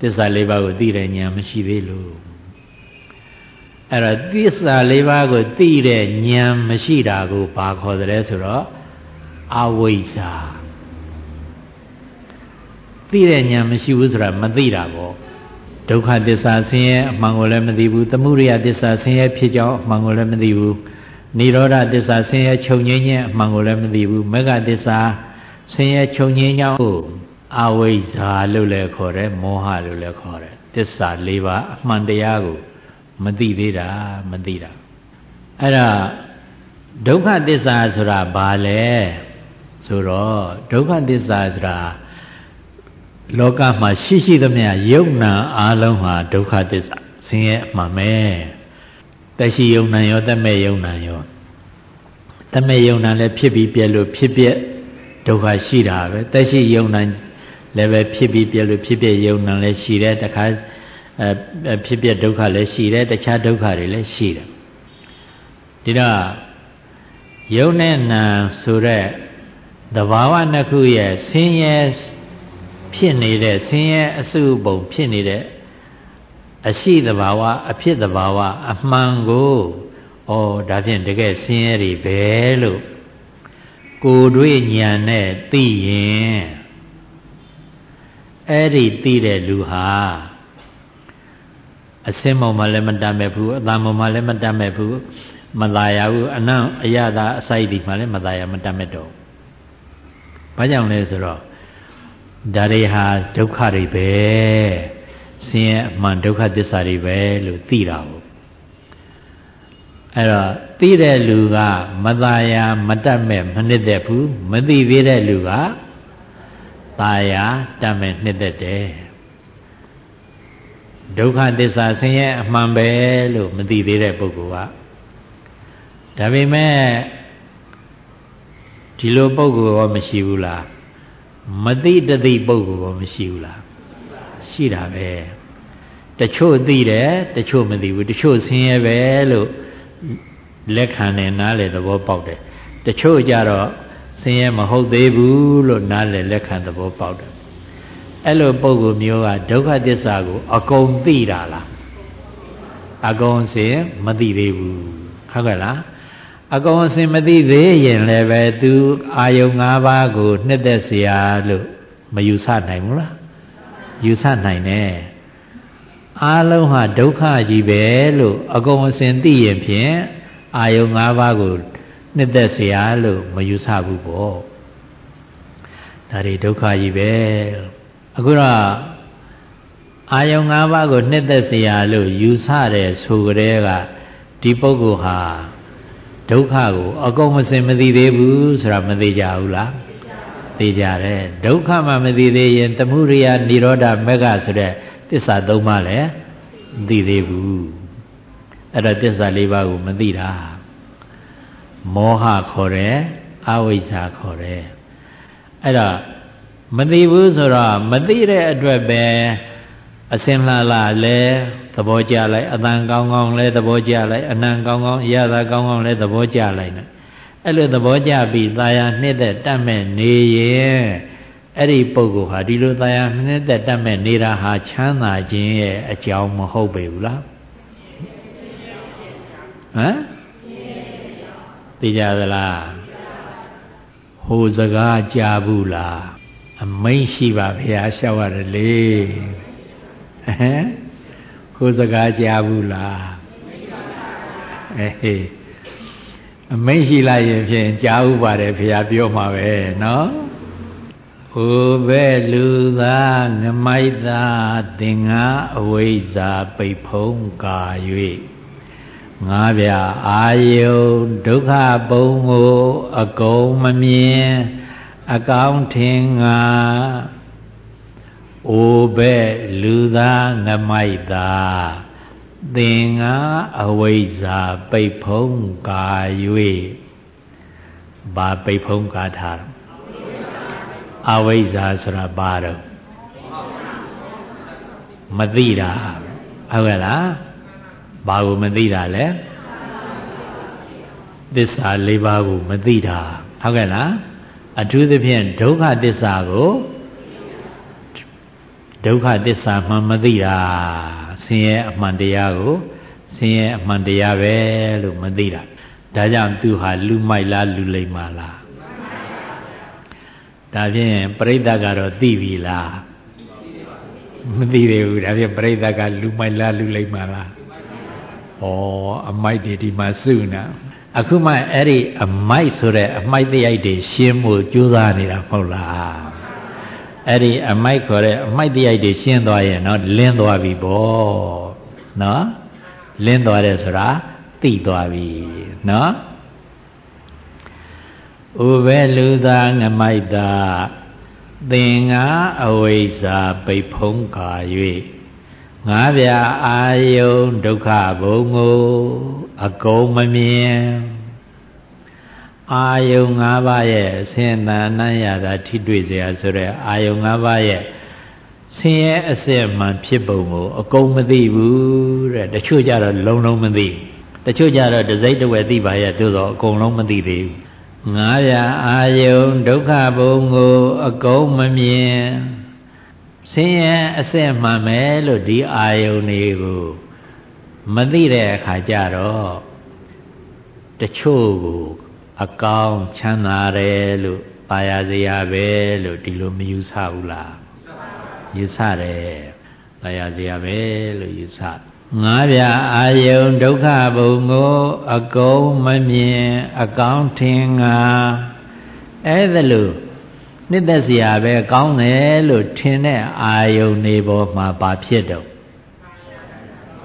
သစ္စာ၄ပါးကိုသိတဲ့ဉာဏ်မရှိသေးလို့အဲ့တော့သစ္စာ၄ပါးကိုသိတဲ့ဉာဏ်မရှိတာကိုဘာခေါ်တယ်ဆိုတော့အဝိဇ္ဇာ သိတဲ့ဉာဏ်မရှိဘူးဆိုတာမသိတာပေါ့ဒုက္ခသစ္စာဆင်းရဲအမှန်ကိုလည်းမသိဘူးသမုဒယသစ္စာဆင်းရဲဖြစ်ကြောင်းအမှန်ကိုလည်းမသိဘူးនិရောဓသစ္စာဆင်းရဲချုပ်ငြိမ်းခြင်းအမှန်ကိုလည်းမသိဘူးမဂ္ဂသစ္စာဆင်းရဲချုပ်ငြိမ်းကြောင်းကိုအဝိဇ္ဇာလို့လည်းခေါ်တယ်မောဟလို့လည်းခေါ်တယ်သစ္စာ၄ပါးအမှန်တရားကိုမသိသေးတာမသိတာအဲ့ဒါဒုက္ခသစ္စာဆိုတာဘာလဲဆိုတော့ဒုက္ခသစ္စာဆိုတာ လောကမှာရှိရှိသမျှယုံနာအလုံးဟာဒုက္ခသစ္စာဆင်းရဲအမှန်ပဲတရှိယုံနာရောတမဲ့ယုံနာရောတမဲ့ယုံနာလည်းဖြစ်ပြီးပြက်လို့ဖြစ်ပြက်ဒုက္ခရှိတာပဲတရှိယုံနာလည်းပဲဖြစ်ပြီးပြက်လို့ဖြစ်ပြက်ယုံနာလည်းရှိတယ်တခါအဲဖြစ်ပြက်ဒုက္ခလည်းရှိတယ်တခြားဒုက္ခတွေလည်းရှိတယ်ဒီတော့ယုံနဲ့နာဆိုတဲ့သဘာဝနှစ်ခုရဲ့ဆင်းရဲ ဖြစ်နေတဲ့ဆင်းရဲအစုပုံဖြစ်နေတဲ့အရှိတဘာဝအဖြစ်တဘာဝအမှန်ကိုဩဒါဖြင့်တကယ်ဆင်းရဲတွေပဲလို့ကိုတွေ့ဉာဏ်နဲ့သိရင်အဲ့ဒီသိတဲ့လူဟာအစင်းမောင်မှလည်းမတတ်မဲ့ဘူးအတန်မောင်မှလည်းမတတ်မဲ့ဘူးမသာရဘူးအနံ့အရသာအစိုက်ဒီမှလည်းမသာရမတတ်မဲ့တော့ဘာကြောင့်လဲဆိုတော့ ဒါတွေဟာဒုက္ခတွေပဲဆင်းရဲအမှန်ဒုက္ခသစ္စာတွေပဲလို့သိတာကိုအဲ့တော့သိတဲ့လူကမသားယာမတတ်မဲ့မနှစ်သက်ဘူးမသိသေးတဲ့လူကသာယာတတ်မဲ့နှစ်သက်တယ်ဒုက္ခသစ္စာဆင်းရဲအမှန်ပဲလို့မသိသေးတဲ့ပုဂ္ဂိုလ်ကဒါပေမဲ့ဒီလိုပုဂ္ဂိုလ်ရောမရှိဘူးလား မသိတသိပုဂ္ဂိုလ်ရောမရှိဘူးလားရှိတာပဲတချို့သိတယ်တချို့မသိဘူးတချို့ဆင်းရဲပဲလို့လက်ခံတယ်နားလေသဘောပေါက်တယ်တချို့ကြတော့ဆင်းရဲမဟုတ်သေးဘူးလို့နားလေလက်ခံသဘောပေါက်တယ်အဲ့လိုပုံကိုမျိုးကဒုက္ခသစ္စာကို အကုန်သိတာလားအကုန်စင်မသိသေးဘူးဟုတ်ကဲ့လား အကုန်စင်မသိသေးရင်လည်းပဲသူအာယုံ၅ပါးကို နှစ်သက်เสียလို့မယူဆနိုင်ဘူးလားယူဆနိုင်တယ်အားလုံးဟာဒုက္ခကြီးပဲလို့အကုန်အစင်သိရင်ဖြင့်အာယုံ၅ပါးကိုနှစ်သက်เสียလို့မယူဆဘူးပေါ့ဒါတွေဒုက္ခကြီးပဲအခုတော့အာယုံ၅ပါးကိုနှစ်သက်เสียလို့ယူဆတယ်ဆိုကြတဲ့ကဒီပုဂ္ဂိုလ်ဟာ ဒုက္ခကို အကုန်မစင်မသိသေးဘူးဆိုတာမသိကြဘူးလားသိကြတယ်ဒုက္ခမှမသိသေးရင်သမှုရိယនិရောဓမဂ္ဂဆိုတဲ့သစ္စာသုံးပါးလည်းမသိသေးဘူးအဲ့တော့သစ္စာလေးပါးကိုမသိတာမောဟခေါ်တယ်အဝိဇ္ဇာခေါ်တယ်အဲ့တော့မသိဘူးဆိုတော့မသိတဲ့အတွက်ပဲ အစင်လှလာလဲသဘောကျလိုက်အတန်ကောင်းကောင်းလဲသဘောကျလိုက်အနံကောင်းကောင်းအရသာကောင်းကောင်းလဲသဘောကျလိုက်တယ်အဲ့လိုသဘောကျပြီးตาယာနှစ်သက်တတ်မဲ့နေရင်အဲ့ဒီပုဂ္ဂိုလ်ဟာဒီလိုตาယာနှစ်သက်တတ်မဲ့နေတာဟာချမ်းသာခြင်းရဲ့အကြောင်းမဟုတ်ပေဘူးလားဟမ်သိကြသလားဟိုစကားကြားဘူးလားအမိန့်ရှိပါဗျာရှောက်ရတယ်လေ ဟမ်ကိုစကားကြားဘူးလားအဲဟေးအမိန့်ရှိလိုက်ရင်ဖြင့်ကြားဥပါတယ်ဖရာပြောမှာပဲနော်ဟိုဘဲလူသားငမိုက်သားသင်္ဃအဝိဇ္ဇာပိတ်ဖုံးကာ၍ငါးပြအာယုဒုက္ခပုံကိုအကုန်မမြင်အကောင်းထင်ငါ အိုပဲလူသားငမိုက်သာသင်္ဃအဝိဇ္ဇာပိတ်ဖုံးကာ၍ဘာပိတ်ဖုံးကာထားအဝိဇ္ဇာဆိုတာဘာတော့မသိတာဟုတ်ကဲ့လားဘာကိုမသိတာလဲသစ္စာ၄ပါးကိုမသိတာဟုတ်ကဲ့လားအထူးသဖြင့်ဒုက္ခသစ္စာကို ဒုက္ခသစ္စာမှမသိတာဆင်းရဲအမှန်တရားကိုဆင်းရဲအမှန်တရားပဲလို့မသိတာဒါကြောင့်သူဟာလူမိုက်လားလူလိမ္မာလားဒါဖြင့်ပြိဿကတော့သိပြီလားမသိသေးဘူးဒါဖြင့်ပြိဿကလူမိုက်လားလူလိမ္မာလားဩအမိုက်တွေဒီမှာစုနာအခုမှအဲ့ဒီအမိုက်ဆိုတဲ့အမိုက်တရိုက်တွေရှင်းဖို့ကြိုးစားနေတာမဟုတ်လား အဲ့ဒီအမိုက်ခေါ်တဲ့အမိုက်တရိုက်တွေရှင်းသွားရင်တော့လင်းသွားပြီပေါ့နော်လင်းသွားတယ်ဆိုတာသိသွားပြီနော်ဥပဲလူသားငမိုက်တာသင်္ဃအဝိဇ္ဇာပိတ်ဖုံးကာ၍ငါးပြအာယုံဒုက္ခဘုံကိုအကုန်မမြင် အာယုံ၅ပါးရဲ့ဆင်းရဲအနံ့ရတာထိတွေ့เสียဆိုတဲ့အာယုံ၅ပါးရဲ့ဆင်းရဲအစစ်မှန်ဖြစ်ပုံကိုအကုန်မသိဘူးတဲ့တချို့ကြတော့လုံးလုံးမသိတချို့ကြတော့တစိမ့်တဝဲသိပါရဲ့သို့တော့အကုန်လုံးမသိသေးဘူးငါးရာအာယုံဒုက္ခဘုံကိုအကုန်မမြင်ဆင်းရဲအစစ်မှန်မယ်လို့ဒီအာယုန်တွေကိုမသိတဲ့အခါကျတော့တချို့ကို အကောင်းချမ်းသာတယ်လို့ပါရစရာပဲလို့ဒီလိုမယူဆဘူးလားယူဆတယ်ပါရစရာပဲလို့ယူဆငါးပြအာယုံဒုက္ခဘုံကိုအကုန်မမြင်အကောင်းထင်ငါအဲ့ဒါလို့နှစ်သက်စရာပဲကောင်းတယ်လို့ထင်တဲ့အာယုန်နေပေါ်မှာဘာဖြစ်တော့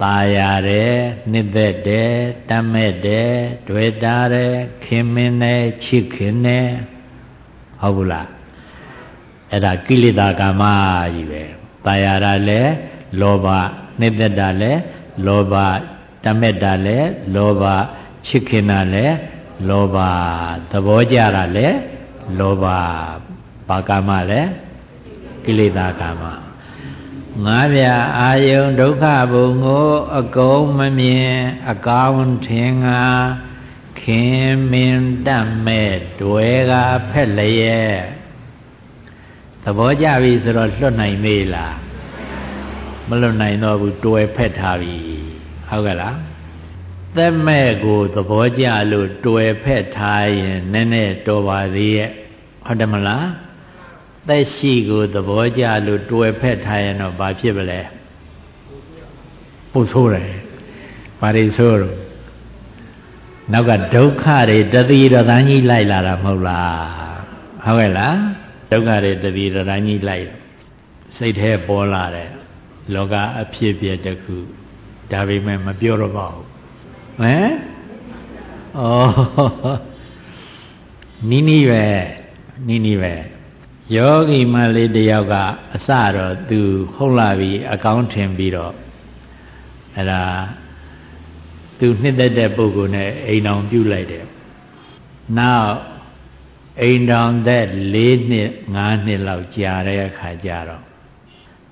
ตาရတယ်နှစ်သက်တယ်တတ်မဲ့တယ်တွေ့တာတယ်ခင်မင်းတယ်ချစ်ခင်တယ်ဟုတ်ဘူးလားအဲ့ဒါကိလေသာကာမကြီးပဲตาရတာလဲလောဘနှစ်သက်တာလဲလောဘတတ်မဲ့တာလဲလောဘချစ်ခင်တာလဲလောဘသဘောကြတာလဲလောဘဘာကာမလဲကိလေသာကာမ ငါးပြအာယုံဒုက္ခဘုံကိုအကုန်မမြင်အကောင်းထင်ငါခင်မင်တတ်မဲ့တွေကဖက်လျက်သဘောကျပြီဆိုတော့လွတ်နိုင်မေးလားမလွတ်နိုင်တော့ဘူးတွယ်ဖက်ထားပြီဟုတ်ကဲ့လားသက်မဲ့ကိုသဘောကျလို့တွယ်ဖက်ထားရင်နည်းနည်းတော်ပါသေးရဲ့ဟုတ်တယ်မလား သက်ရှိကိုသဘောကျလို့တွယ်ဖက်ထားရင်တော့ဘာဖြစ်ပလဲပုဆိုးတယ်ဘာတွေဆိုးတော့နောက်ကဒုက္ခတွေတတိရသန်းကြီးလိုက်လာတာမဟုတ်လားဟုတ်ကဲ့လားဒုက္ခတွေတတိရသန်းကြီးလိုက်စိတ်แท้ပေါ်လာတယ်လောကအဖြစ်ပြတခုဒါပေမဲ့မပြောတော့ပါဘူးဟမ်ဩနီးနီးပဲနီးနီးပဲ ယောဂီမလေးတယောက်ကအစတော့သူဟုတ်လာပြီအကောင်းထင်ပြီးတော့အဲ့ဒါသူနှစ်သက်တဲ့ပုဂ္ဂိုလ်နဲ့အိမ်တော်ပြုလိုက်တယ်နောက်အိမ်တော်သက်၄နှစ်၅နှစ်လောက်ကြာတဲ့အခါကျတော့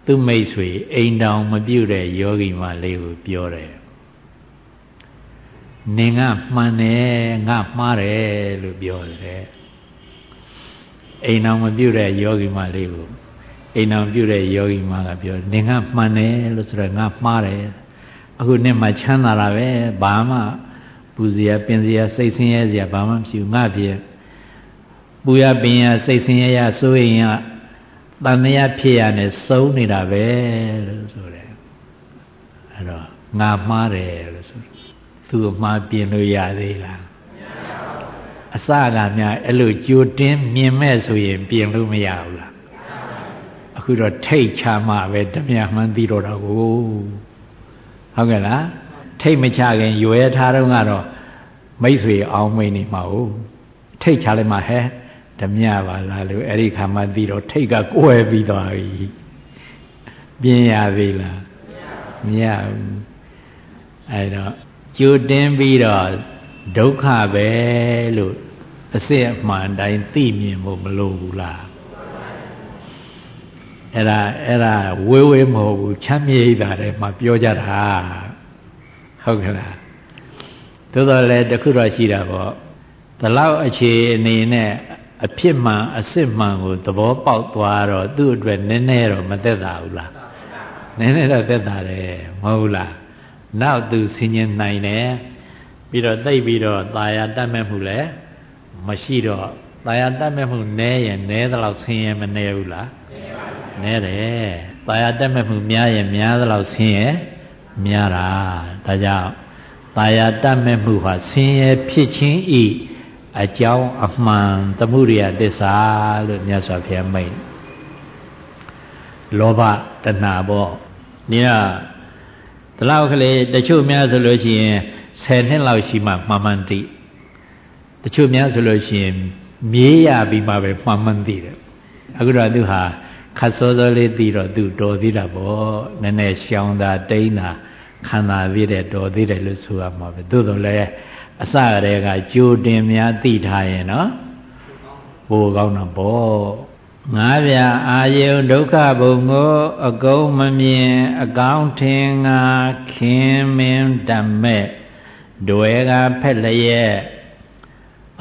သူမိတ်ဆွေအိမ်တော်မပြုတဲ့ယောဂီမလေးကိုပြောတယ်နင်ကမှန်တယ်ငါမှားတယ်လို့ပြောတယ် အိမ်တော်မပြုတ်တဲ့ယောဂီမလေးကိုအိမ်တော်ပြုတ်တဲ့ယောဂီမကပြောနင်ကမှန်တယ်လို့ဆိုတော့ငါမှားတယ်အခုနဲ့မှချမ်းသာတာပဲဘာမှပူစရာပင်စရာစိတ်ဆင်းရဲစရာဘာမှမရှိဘူးငါပြေပူရပင်ရစိတ်ဆင်းရဲရစိုးရင်ရတန်မြတ်ဖြစ်ရနဲ့စုံနေတာပဲလို့ဆိုတယ်အဲ့တော့ငါမှားတယ်လို့ဆိုသူ့အမှားပြင်လို့ရသေးလား အစကများအဲ့လိုကြိုတင်းမြင်မဲ့ဆိုရင်ပြင်လို့မရဘူးလားအခုတော့ထိတ်ချမှပဲတမြမှန်းသိတော့တာကိုဟုတ်ကဲ့လားထိတ်မချခင်ရွယ်ထားတော့ကတော့မိတ်ဆွေအောင်မိန်နေမှာဟုတ်ထိတ်ချလိုက်မှဟဲဓမြပါလားလို့အဲ့ဒီခါမှသိတော့ထိတ်ကကွဲပြီးသွားပြီပြင်းရသေးလားမရဘူးအဲ့တော့ကြိုတင်းပြီးတော့ဒုက္ခပဲလို့ အစစ်အမှန်တိုင်းသိမြင်ဖို့မလိုဘူးလားအဲ့ဒါအဲ့ဒါဝေးဝေးမဟုတ်ဘူးချမ်းမြေ့တာထဲမှာပြောကြတာဟုတ်ကဲ့လားသို့တော်လည်းတခုတော့ရှိတာပေါ့ဒီလောက်အခြေအနေနဲ့အဖြစ်မှန်အစစ်မှန်ကိုသဘောပေါက်သွားတော့သူ့အတွက်နည်းနည်းတော့မသက်သာဘူးလားနည်းနည်းတော့သက်သာတယ်မဟုတ်လားနောက်သူဆင်ញင်နိုင်တယ်ပြီးတော့သိပြီးတော့ตายာတတ်မဲ့မှုလည်း မရှိတော့တာယာတတ်မဲ့မှုနည်းရင်နည်းသလောက်ဆင်းရဲမနည်းဘူးလားနည်းတယ်တာယာတတ်မဲ့မှုများရင်များသလောက်ဆင်းရဲများတာဒါကြောင့်တာယာတတ်မဲ့မှုဟာဆင်းရဲဖြစ်ခြင်းဤအကြောင်းအမှန်သမှုရိယသစ္စာလို့မြတ်စွာဘုရားမိန့်လောဘတဏှာပေါ့ဒီကဒီလောက်ကလေးတချို့များဆိုလို့ရှိရင်10နှစ်လောက်ရှိမှမှန်မှန်သိ တချို့များဆိုလို့ရှိရင်မြေးရပြီးမှပဲမှန်မှန်သိတယ်အခုတော့သူဟာခတ်စောစောလေးသိတော့သူတော်သေးတာပေါ့နည်းနည်းရှောင်းတာတိန်းတာခံတာသေးတယ်တော်သေးတယ်လို့ဆိုရမှာပဲသို့တော်လည်းအစကတည်းကကြိုတင်များသိထားရင်နော်ပိုကောင်းတော့ပေါ့ငါးပြအာယုဒုက္ခဘုံကိုအကုန်မမြင် အကောင်းထင်ငါခင်မင်းတမဲ့တွေကဖက်လျက်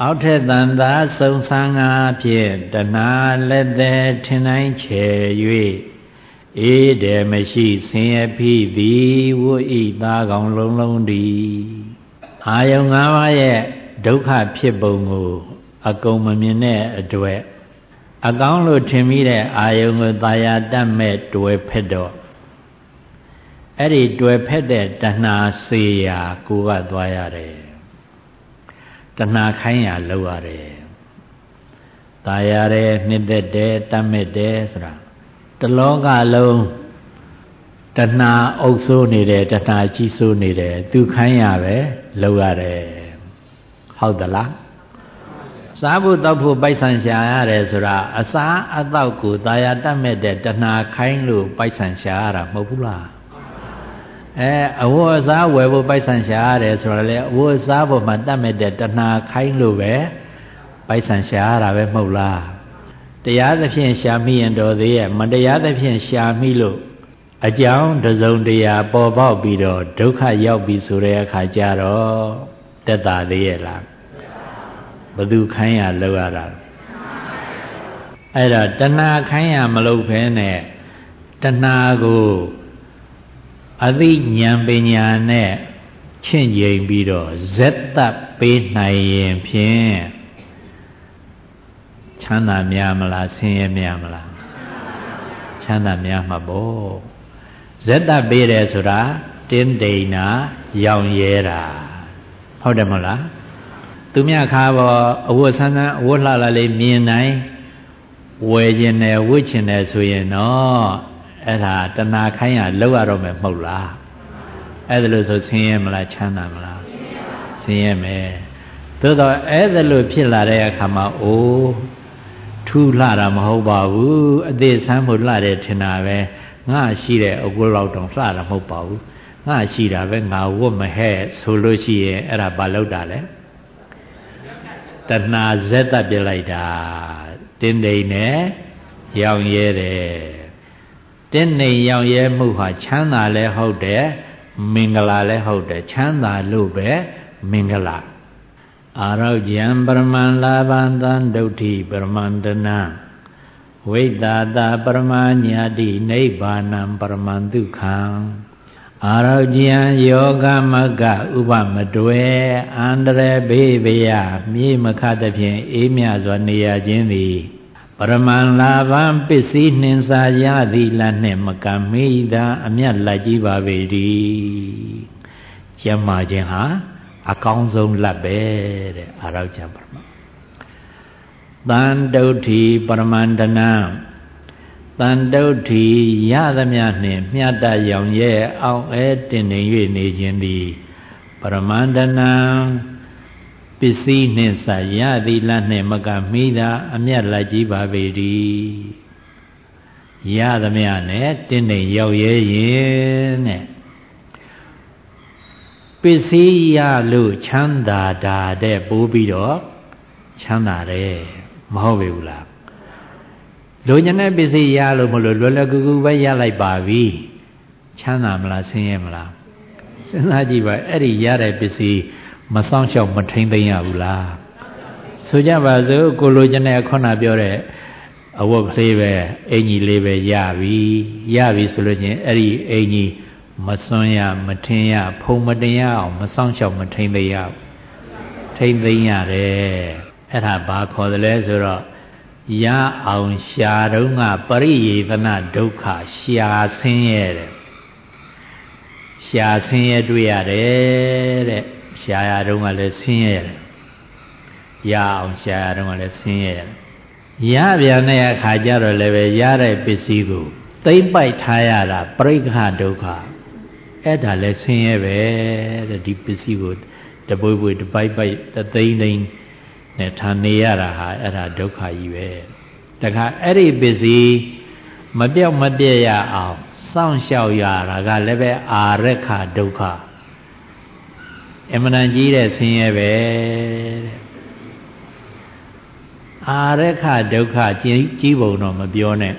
အောက်ထက်တန်သာစုံဆန်းကားဖြင့်တဏှာလက်သည်ထင်တိုင်းချေ၍အေးတယ်မရှိဆင်းရဲဖြစ်သည်ဝိဤသားကောင်လုံးလုံးသည်အာယုံ၅ပါးရဲ့ဒုက္ခဖြစ်ပုံကို အကုန်မမြင်တဲ့အတွေ့အကောင်းလို့ထင်မိတဲ့အာယုံကိုသာယာတတ်မဲ့တွေ့ဖက်တော့အဲ့ဒီတွေ့ဖက်တဲ့တဏှာစေရာကိုကသွားရတယ် တဏှာခိုင်းရလောက်ရတယ် ตายရတယ်နှစ်သက်တယ်တတ်မဲ့တယ်ဆိုတာတလောကလုံးတဏှာအုပ်ဆိုးနေတယ်တဏှာကြီးဆိုးနေတယ်သူခိုင်းရပဲလောက်ရတယ်ဟုတ်သလားစားဖို့တောက်ဖို့ပိုက်ဆံရှာရတယ်ဆိုတာအစားအသောက်ကိုตายတတ်မဲ့တဲ့တဏှာခိုင်းလို့ပိုက်ဆံရှာရတာမဟုတ်ဘူးလား အဲအဝတ်အစားဝယ်ဖို့ပိုက်ဆံရှာရတယ်ဆိုတော့လေအဝတ်အစားပေါ်မှာတတ်မဲ့တဲ့တဏှာခိုင်းလို့ပဲပိုက်ဆံရှာရတာပဲမဟုတ်လားတရားသဖြင့်ရှာမိရင်တော်သေးရဲ့မတရားသဖြင့်ရှာမိလို့အကြောင်းတစုံတရာပေါ်ပေါက်ပြီးတော့ဒုက္ခရောက်ပြီဆိုတဲ့အခါကျတော့တက်တာသေးရဲ့လားဘသူခိုင်းရလောက်ရတာအဲ့တော့တဏှာခိုင်းရမလုပ်ဖဲနဲ့တဏှာကို အသိဉာဏ်ပညာနဲ့ချင့်ကြိမ်ပြီးတော့ဇက်တပ်ပေးနိုင်ရင်ဖြင့်ချမ်းသာများမလားဆင်းရဲများမလားချမ်းသာများမှာပေါ့ဇက်တပ်ပေးတယ်ဆိုတာတင်းတိန်နာရောင်ရဲတာဟုတ်တယ်မဟုတ်လားသူမြခါပေါ်အဝတ်ဆန်းဆန်းအဝတ်လှလာလေးမြင်နိုင်ဝယ်ခြင်းနဲ့ဝတ်ခြင်းနဲ့ဆိုရင်တော့ အဲ့ဒါတဏှာခိုင်းရလောက်ရတော့မယ်မဟုတ်လားအဲ့ဒါလို့ဆိုဆင်းရဲမလားချမ်းသာမလားဆင်းရဲမယ်သို့တော့အဲ့ဒါလို့ဖြစ်လာတဲ့အခါမှာအိုးထူလှတာမဟုတ်ပါဘူးအသေးဆန်းဖို့လှတယ်ထင်တာပဲငါရှိတဲ့အကွလောက်တောင်လှတာမဟုတ်ပါဘူးငါရှိတာပဲငါဝတ်မဟဲ့ဆိုလို့ရှိရင်အဲ့ဒါဘာလောက်တာလဲတဏှာဇက်တက်ပြလိုက်တာတင်းတိန်နဲ့ရောင်ရဲတယ် တင်းနေရောင်ရဲမှုဟာချမ်းသာလဲဟုတ်တယ်မင်္ဂလာလဲဟုတ်တယ်ချမ်းသာလို့ပဲမင်္ဂလာအာရောကြံပရမံလာဘန္တံဒုဋ္ဌိပရမန္တနာဝိတာတာပရမညာတိနိဗ္ဗာနံပရမန္တုခံအာရောကြံယောဂမကဥပမတွယ်အန္တရဘေးဘေယမြေမခသဖြင့်အေးမြစွာနေရခြင်းသည် ပရမန်လာဘံပစ္စည်းနှင်စာရသည်လနှင့်မကမိတာအမျက်လက်ကြီးပါပေသည်ကျမ်းမာခြင်းဟာအကောင်းဆုံးလက်ပဲတဲ့အာရောကျပရမတန်တုဋ္ဌိပရမန္တနာတန်တုဋ္ဌိရသမျှနှင့်မြတ်တရောင်ရဲ့အောင်အဲတင်နေ၍နေခြင်းသည်ပရမန္တနာ ပစ္စည်းနှင့်စရသည်လနှင့်မကမိတာအမျက်လက်ကြီးပါပေသည်ရသမျှနဲ့တင်းနေရောက်ရဲရင်တဲ့ပစ္စည်းရလို့ချမ်းသာတာတဲ့ပိုးပြီးတော့ချမ်းသာတယ်မဟုတ်ပြီဘူးလားလူညတဲ့ပစ္စည်းရလို့မလို့လွယ်လွယ်ကူကူပဲရလိုက်ပါပြီချမ်းသာမလားဆင်းရဲမလားစဉ်းစားကြည့်ပါအဲ့ဒီရတဲ့ပစ္စည်း မဆောင်ရှောက်မထိမ့်သိမ်းရဘူးလားဆိုကြပါစို့ကိုလိုချင်တဲ့ခုနပြောတဲ့အဝတ်ကလေးပဲအင်ကြီးလေးပဲရပြီရပြီဆိုလို့ချင်းအဲ့ဒီအင်ကြီးမစွန်းရမထင်းရဖုံမတင်ရအောင်မဆောင်ရှောက်မထိမ့်သိမ်းရထိမ့်သိမ်းရတယ်အဲ့ဒါဘာခေါ်တယ်လဲဆိုတော့ရအောင်ရှာတုံးကပရိယေသနဒုက္ခရှာဆင်းရဲတဲ့ရှာဆင်းရဲတွေ့ရတယ်တဲ့ ရှာရတုံးကလည်းဆင်းရဲတယ်ရအောင်ရှာရတုံးကလည်းဆင်းရဲတယ်ရပြန်တဲ့အခါကျတော့လည်းပဲရတဲ့ပစ္စည်းကိုသိမ့်ပိုက်ထားရတာပြိခဒုက္ခအဲ့ဒါလည်းဆင်းရဲပဲတဲ့ဒီပစ္စည်းကိုတပွေးပွေးတပိုက်ပိုက်တသိမ့်သိမ့်နဲ့ထာနေရတာဟာအဲ့ဒါဒုက္ခကြီးပဲတခါအဲ့ဒီပစ္စည်းမပြောက်မပြည့်ရအောင်စောင့်ရှောက်ရတာကလည်းပဲအာရခဒုက္ခ အမှန်တန်ကြီးတဲ့ဆင်းရဲပဲတဲ့အာရခဒုက္ခကြီးကြီးပုံတော့မပြောနဲ့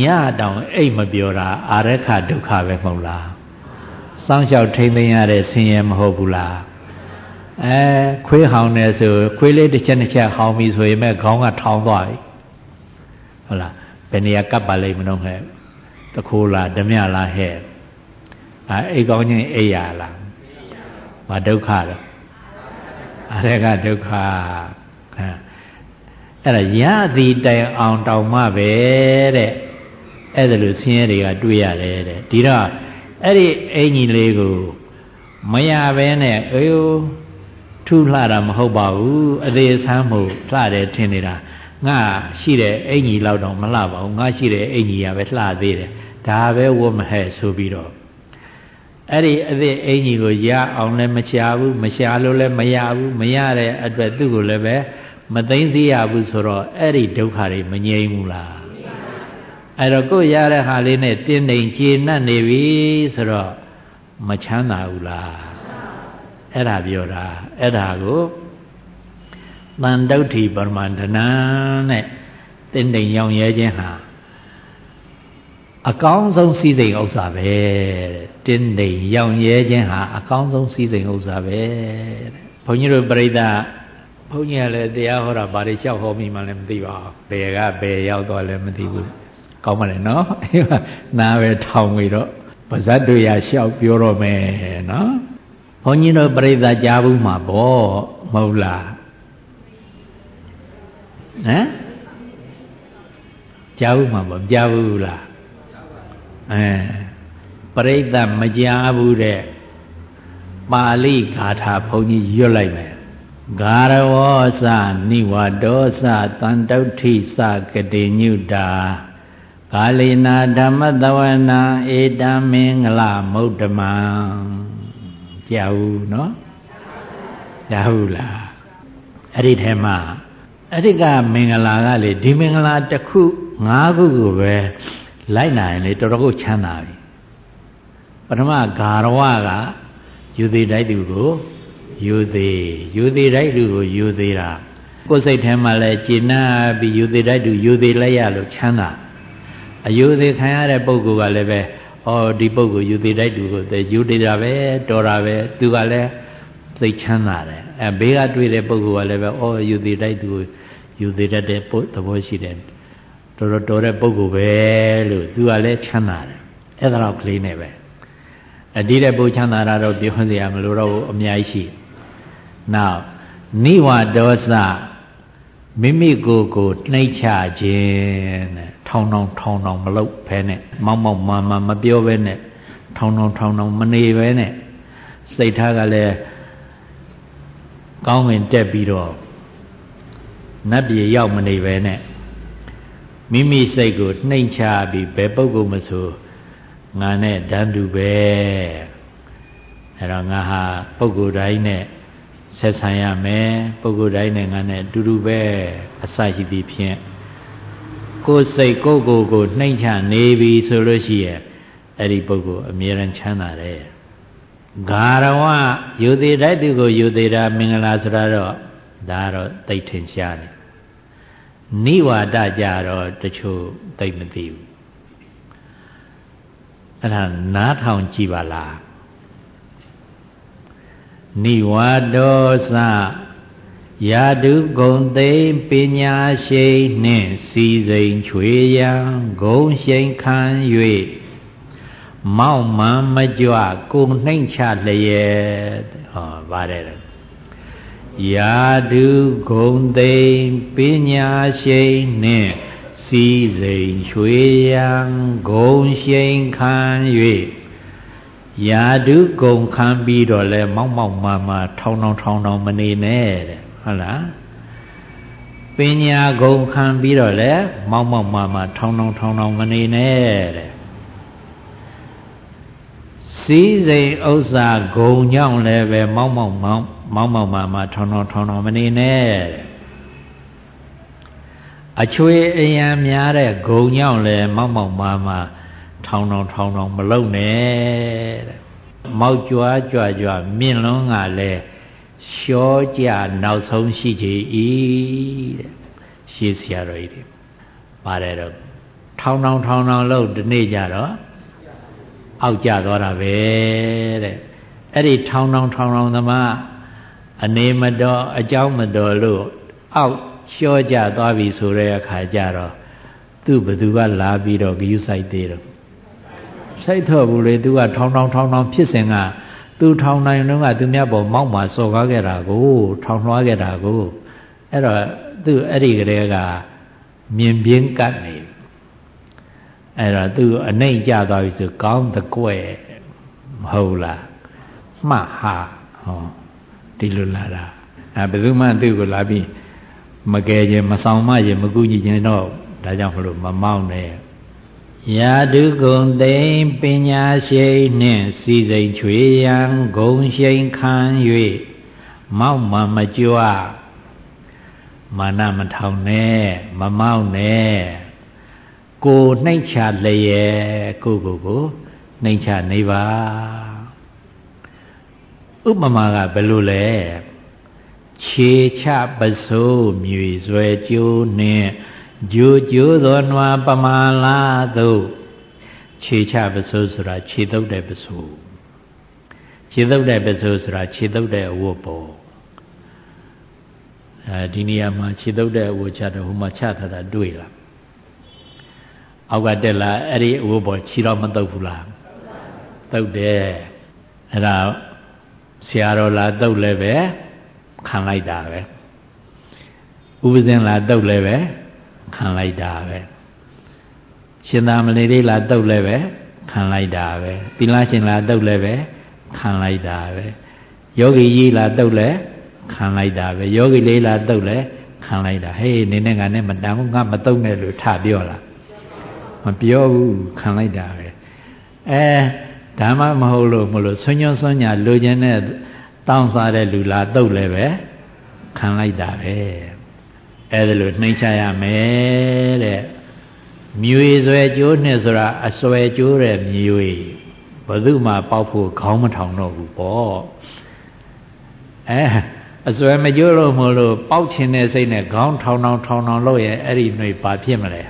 ညတောင်အိတ်မပြောတာအာရခဒုက္ခပဲမဟုတ်လားစောင့်ရှောက်ထိမ့်သိမ်းရတဲ့ဆင်းရဲမဟုတ်ဘူးလားအဲခွေးဟောင်းနေဆိုခွေးလေးတစ်ချက်တစ်ချက်ဟောင်းပြီဆိုရင်မဲ့ခေါင်းကထောင်းသွားပြီဟုတ်လားဘယ်နေရာကပ်ပါလိမ့်မလို့ဟဲ့တခိုးလားဓမြလားဟဲ့အဲအိတ်ကောင်းချင်းအိတ်ရလား ဘာဒုက္ခလဲအရကဒုက္ခအဲ့ဒါရသည်တိုင်အောင်တောင်မှပဲတဲ့အဲ့ဒါလို့ဆင်းရဲတွေကတွေ့ရတယ်တဲ့ဒီတော့အဲ့ဒီအင်ကြီးလေးကိုမရဘဲနဲ့အေးထူလှတာမဟုတ်ပါဘူးအသေးဆန်းမှုလှတယ်ထင်နေတာငါရှိတဲ့အင်ကြီးလောက်တော့မလှပါဘူးငါရှိတဲ့အင်ကြီးကပဲလှသေးတယ်ဒါပဲဝတ်မဟဲ့ဆိုပြီးတော့ အဲ့ဒီအသေးအင်ကြီးကိုရအောင်လည်းမရှာဘူးမရှာလို့လည်းမရဘူးမရတဲ့အတွက်သူ့ကိုလည်းပဲမသိသိရဘူးဆိုတော့အဲ့ဒီဒုက္ခတွေမငြိမ်းဘူးလားအဲ့တော့ကိုရတဲ့ဟာလေးနဲ့တင်းတိမ်ကျေနပ်နေပြီဆိုတော့မချမ်းသာဘူးလားအဲ့ဒါပြောတာအဲ့ဒါကိုတန်တုဋ္ဌိပရမန္တနာနဲ့တင်းတိမ်ရောင်ရဲခြင်းဟာ အကောင်းဆုံးစည်းစိမ်ဥစ္စာပဲတင်းတိမ်ရောင်ရဲခြင်းဟာအကောင်းဆုံးစည်းစိမ်ဥစ္စာပဲတဲ့ဘုန်းကြီးတို့ပြိဿဘုန်းကြီးကလည်းတရားဟောတာဘာတွေလျှောက်ဟောမိမှလည်းမသိပါဘူးဘယ်ကဘယ်ရောက်သွားလဲမသိဘူးကောင်းပါလေနော်နားပဲထောင်ပြီးတော့ပါဇတ်တို့ရလျှောက်ပြောတော့မယ်နော်ဘုန်းကြီးတို့ပြိဿကြားဘူးမှာပေါ့မဟုတ်လားဟမ်ကြားဘူးမှာပေါ့ကြားဘူးလား အဲပရိသတ်မကြားဘူးတဲ့ပါဠိဂါထာဘုန်းကြီးရွတ်လိုက်မယ်ဂါရဝောသနိဝဒောသတန်တုဋ္ဌိသကတိညုတာကာလေနာဓမ္မတဝနာဧတံမင်္ဂလမုဒ္ဓမံကြားဘူးနော်ကြားဘူးလားအဲ့ဒီထဲမှာအဲ့ဒီကမင်္ဂလာကလေဒီမင်္ဂလာတစ်ခု၅ခုကိုပဲ လိုက်နိုင်လေတော်တော်ကိုချမ်းသာပြီပထမဂါရဝကယူသေးတိုက်သူကိုယူသေးယူသေးတိုက်သူကိုယူသေးတာကိုယ်စိတ်ထဲမှာလဲကျဉ်းနာပြီးယူသေးတိုက်သူယူသေးလိုက်ရလို့ချမ်းသာအယူသေးခံရတဲ့ပုဂ္ဂိုလ်ကလည်းပဲဩဒီပုဂ္ဂိုလ်ယူသေးတိုက်သူကိုယူသေးတာပဲတော်တာပဲသူကလည်းစိတ်ချမ်းသာတယ်အဲဘေးကတွေ့တဲ့ပုဂ္ဂိုလ်ကလည်းပဲဩယူသေးတိုက်သူကိုယူသေးတတ်တဲ့သဘောရှိတယ် တော်တော်တော်တဲ့ပုဂ္ဂိုလ်ပဲလို့သူကလည်းချမ်းသာတယ်အဲ့ဒါတော့ကလေးနဲ့ပဲအဒီတဲ့ပုချမ်းသာတာတော့ပြောစရာမလိုတော့ဘူးအများကြီးရှိနောက်နိဝဒောစမိမိကိုယ်ကိုနှိမ့်ချခြင်းတဲ့ထောင်းထောင်းထောင်းထောင်းမလုပ်ဘဲနဲ့မောက်မောက်မာမာမပြောဘဲနဲ့ထောင်းထောင်းထောင်းထောင်းမနေဘဲနဲ့စိတ်ထားကလည်းကောင်းဝင်တက်ပြီးတော့နတ်ပြည်ရောက်မနေပဲနဲ့ မိမိစိတ်ကိုနှိမ်ချပြီးဘယ်ပုဂ္ဂိုလ်မဆိုငါနဲ့တန်းတူပဲအဲ့တော့ငါဟာပုဂ္ဂိုလ်တိုင်းနဲ့ဆက်ဆံရမယ်ပုဂ္ဂိုလ်တိုင်းနဲ့ငါနဲ့အတူတူပဲအစရှိသည်ဖြင့်ကိုယ်စိတ်ကိုယ်ကိုယ်ကိုနှိမ်ချနေပြီဆိုလို့ရှိရဲ့အဲ့ဒီပုဂ္ဂိုလ်အမြဲတမ်းချမ်းသာတယ်ဂါရဝယူသေးတိုက်သူကိုယူသေးတာမင်္ဂလာဆိုတာတော့ဒါတော့သိထင်ရှားတယ် နိဝါဒကြတော့တချို့သိမသိဘူးအဲ့ဒါနားထောင်ကြည့်ပါလားနိဝါဒောသယာတုဂုံသိပညာရှိနှင့်စီစိန်ချွေရန်ဂုံရှိန်ခံ၍မောက်မှန်မကြွကိုနှိမ့်ချလျက်ဟောပါတယ် ယာတုဂုံသိပညာရှိနှင့်စီစိန်ချွေရန်ဂုံရှိန်ခံ၍ယာတုဂုံခံပြီးတော့လဲမောက်မောက်မာမာထောင်းထောင်းထောင်းထောင်းမနေနဲ့တဲ့ဟုတ်လားပညာဂုံခံပြီးတော့လဲမောက်မောက်မာမာထောင်းထောင်းထောင်းထောင်းမနေနဲ့တဲ့စီစိန်ဥစ္စာဂုံကြောင့်လည်းပဲမောက်မောက်မောက် မောင်းမောင်းမာမာထောင်းထောင်းထောင်းထောင်းမနေနဲ့အချွေအယံများတဲ့ဂုံညောင်းလဲမောင်းမောင်းမာမာထောင်းထောင်းထောင်းထောင်းမလုံနဲ့တဲ့မောက်ကြွားကြွားကြွားမြင့်လွန်းကလည်းရှောကြနောက်ဆုံးရှိကြ၏တဲ့ရှေးဆရာတော်ကြီးတွေပါတယ်တော့ထောင်းထောင်းထောင်းထောင်းလို့ဒီနေ့ကြတော့အောက်ကျသွားတာပဲတဲ့အဲ့ဒီထောင်းထောင်းထောင်းထောင်းသမား အနေမတော်အကြောင်းမတော်လို့အောက်လျှော့ကြသွားပြီဆိုတဲ့အခါကျတော့သူ့ဘသူကလာပြီးတော့ဂယုစိုက်သေးတော့စိုက်တော့ဘူးလေသူကထောင်းထောင်းထောင်းထောင်းဖြစ်စဉ်ကသူထောင်းနိုင်တော့ကသူမြတ်ပေါ်မောက်မှာစော်ကားခဲ့တာကို ထောင်းလွှားခဲ့တာကိုအဲ့တော့သူအဲ့ဒီကလေးကမြင်ပြင်းကတ်နေအဲ့တော့သူအနှိမ့်ကြသွားပြီဆိုကောင်းတကွဲ့မဟုတ်လားမှတ်ဟာဟော ဒီလိုလာတာအဲဘယ်သူမှသူ့ကိုလာပြီးမကယ်ခြင်းမဆောင်မခြင်းမကူညီခြင်းတော့ဒါကြောင့်မလို့မမောင်းနဲ့ယာတုကုံသိမ့်ပညာရှိနှင့်စီစိန်ချွေရန်ဂုံရှိန်ခံ၍မောက်မှမကြွမာနမထောင်နဲ့မမောက်နဲ့ကိုနှိမ့်ချလျက်ကိုကိုကိုနှိမ့်ချနေပါ ဥပမာကဘယ်လိုလဲခြေချပစိုးမြွေဆွဲကျိုးနှင့်ဂျိုဂျိုသောနွားပမာလာသို့ခြေချပစိုးဆိုတာခြေတုပ်တဲ့ပစိုးခြေတုပ်တဲ့ပစိုးဆိုတာခြေတုပ်တဲ့အဝတ်ပေါ်အဲဒီနေရာမှာခြေတုပ်တဲ့အဝတ်ချတော့ဟိုမှာချထားတာတွေ့လားအောက်ကတက်လာအဲ့ဒီအဝတ်ပေါ်ခြေတော့မတုပ်ဘူးလားတုပ်တယ်အဲ့ဒါ ဆရာတော်လာတုပ်လည်းပဲခံလိုက်တာပဲဥပဇင်လာတုပ်လည်းပဲခံလိုက်တာပဲရှင်သာမဏေလေးလာတုပ်လည်းပဲခံလိုက်တာပဲသီလရှင်လာတုပ်လည်းပဲခံလိုက်တာပဲယောဂီကြီးလာတုပ်လည်းခံလိုက်တာပဲယောဂီလေးလာတုပ်လည်းခံလိုက်တာဟေးနင်းနဲ့ငါနဲ့မတန်ဘူးငါမတုပ်နဲ့လို့ထပြောလားမပြောဘူးခံလိုက်တာပဲအဲ ဓမ္မမဟုတ်လို့မလို့ဆွညွှန်းဆွညာလိုချင်တဲ့တောင်းစားတဲ့လူလာတုပ်လည်းပဲခံလိုက်တာပဲအဲ့ဒါလို့နှိမ့်ချရမယ်တဲ့မြွေဆွဲကျိုးနဲ့ဆိုတာအဆွဲကျိုးတဲ့မြွေဘယ်သူမှပေါက်ဖို့ခေါင်းမထောင်တော့ဘူးပေါ့အဲအစွဲမကြိုးလို့မလို့ပေါက်ချင်တဲ့စိတ်နဲ့ခေါင်းထောင်ထောင်ထောင်ထောင်လို့ရဲ့အဲ့ဒီຫນွေပါဖြစ်မလဲ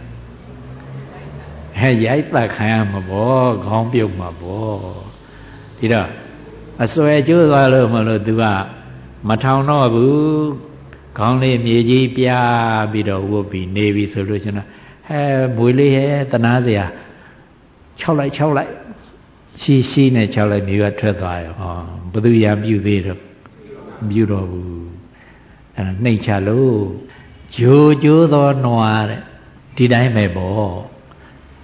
ဟဲ့ရိုက်ပတ်ခံရမှာပေါ့ခေါင်းပြုတ်မှာပေါ့ဒီတော့အစွဲကျိုးသွားလို့မလို့ तू ကမထောင်တော့ဘူးခေါင်းလေးမြေကြီးပြပြီးတော့ဝုတ်ပြီးနေပြီဆိုလို့ရှင်တော့ဟဲမွေလေးဟဲတနာစရာ6လိုက်6လိုက်ရှီရှီနဲ့6လိုက်မြေကထွက်သွားရောဟောဘသူရံပြုသေးတော့မပြုတော့ဘူးအဲ့ဒါနှိမ့်ချလို့ဂျိုဂျိုးသောနွားတဲ့ဒီတိုင်းပဲပေါ့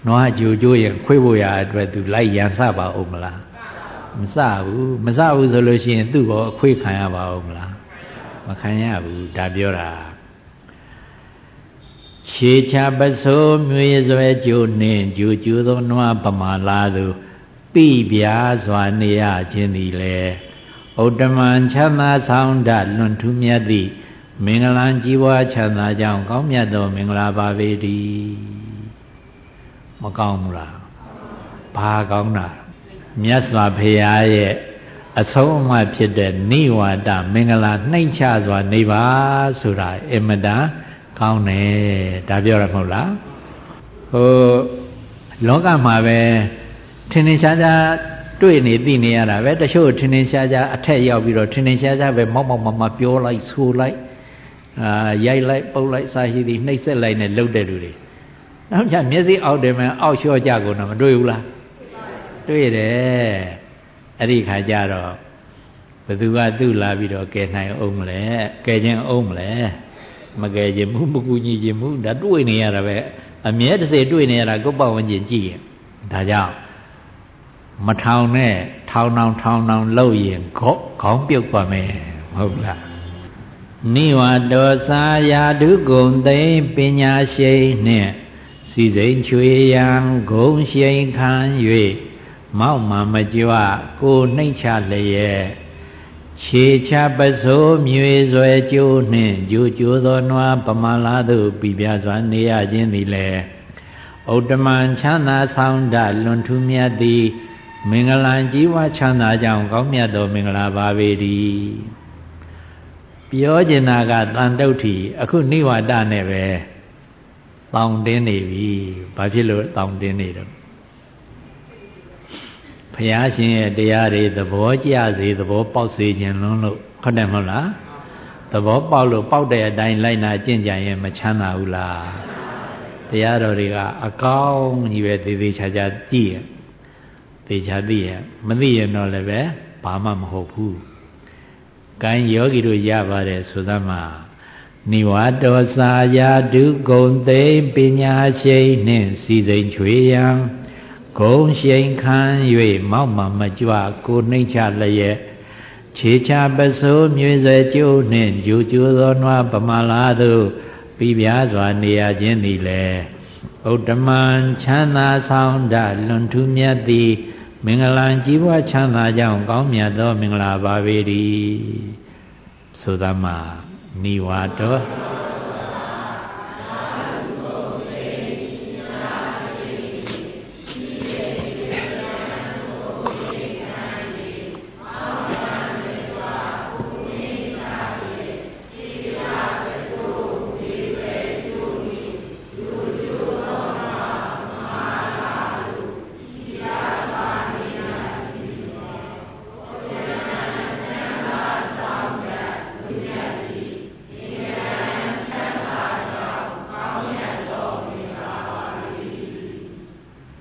နွားဂျိုဂျိုးရင်ခွေးဖို့ရအတွက်သူလိုက်ရန်စပါဦးမလားမစဘူးမစဘူးဆိုလို့ရှိရင်သူ့ကောအခွေးခံရပါဦးမလားမခံရဘူးဒါပြောတာခြေချပစိုးမြွေဆွဲကျိုးနှင့်ဂျူကျူသောနွားပမာလာသူပိပြားစွာနေရခြင်းသည်လေဥတ္တမံချမ်းသာဆောင်တလွန်ထူးမြတ်သည့်မင်္ဂလာကြီးပွားချမ်းသာကြောင်းကောင်းမြတ်သောမင်္ဂလာပါပေတည်း မကောင်းဘူးလားဘာကောင်းတာမြတ်စွာဘုရားရဲ့အဆုံးအမဖြစ်တဲ့နိဝါဒမင်္ဂလာနှိမ့်ချစွာနေပါဆိုတာအင်မတန်ကောင်းတယ်ဒါပြောရမဟုတ်လားဟိုလောကမှာပဲထင်ထင်ရှားရှားတွေ့နေသိနေရတာပဲတချို့ထင်ထင်ရှားရှားအထက်ရောက်ပြီးတော့ထင်ထင်ရှားရှားပဲမောက်မောက်မမပြောလိုက်ဆိုလိုက်အာရိုက်လိုက်ပုတ်လိုက်စာရှိသည်နှိပ်စက်လိုက်နဲ့လှုပ်တဲ့လူတွေ နောက်ကျမျက်စိအောက်တယ်မယ်အောက်လျှော့ကြကုန်တော့မတွေ့ဘူးလားတွေ့တယ်အဲ့ဒီခါကျတော့ဘသူကသူ့လာပြီးတော့ကယ်နိုင်အောင်မလဲကယ်ခြင်းအောင်မလဲမကယ်ခြင်းမှုမကူညီခြင်းမှုဒါတွေ့နေရတာပဲအမြဲတစေတွေ့နေရတာကိုယ့်ပတ်ဝန်းကျင်ကြည့်ရင်ဒါကြောင့်မထောင်နဲ့ထောင်ထောင်ထောင်ထောင်လှုပ်ရင်ခေါခေါင်းပြုတ်ပါမယ်ဟုတ်လားနိဝတောစာယာဒုကုံသိပညာရှိနှင့် စီစိန်ချွေရန်ဂုံရှိန်ခံ၍မောက်မှမကြွကိုနှိမ့်ချလျက်ခြေချပစိုးမြွေဆွဲကျိုးနှင့်ကြိုးကျိုးသောနွားပမာလာသို့ပြပြစွာနေရခြင်းသည်လေဥတ္တမံချမ်းသာဆောင်တလွန်ထူးမြတ်သည်မင်္ဂလာကြီးဝါချမ်းသာကြောင်းကောင်းမြတ်သောမင်္ဂလာပါပေတည်းပြောကျင်တာကတန်တုဋ္ဌိအခုနိဝါဒနဲ့ပဲ တောင်းတင်းနေပြီဘာဖြစ်လို့တောင်းတင်းနေတော့ဘုရားရှင်ရဲ့တရားတွေသဘောကျစေသဘောပေါက်စေခြင်းလုံးလို့ဟုတ်တယ်မဟုတ်လားသဘောပေါက်လို့ပေါက်တဲ့အတိုင်းလိုက်နာကျင့်ကြရင်မချမ်းသာဘူးလားတရားတော်တွေကအကောင်းကြီးပဲသေသေးချာချာကြည့်ရသေချာသိရမသိရင်တော့လည်းပဲဘာမှမဟုတ်ဘူး။ကံယောဂီတို့ရပါတယ်ဆိုသမှာ နိဝါတောစာယာဒုဂုံသိပညာရှိနှင့်စီစိန်ချွေယံဂုံရှိန်ခံ၍မောက်မှမကြွကိုနှိမ့်ချလျက်ခြေချပစိုးမြေဆွဲကျိုးနှင့်ဂျူကျိုးသောနွားပမာလာသို့ပြီးပြားစွာနေရခြင်းသည်လည်းဥတ္တမံချမ်းသာဆောင်တလွန်ထူးမြတ်သည်မင်္ဂလာကြီးပွားချမ်းသာကြောင်းကောင်းမြတ်သောမင်္ဂလာပါပေ၏ဆိုသမှာ နိဝါတော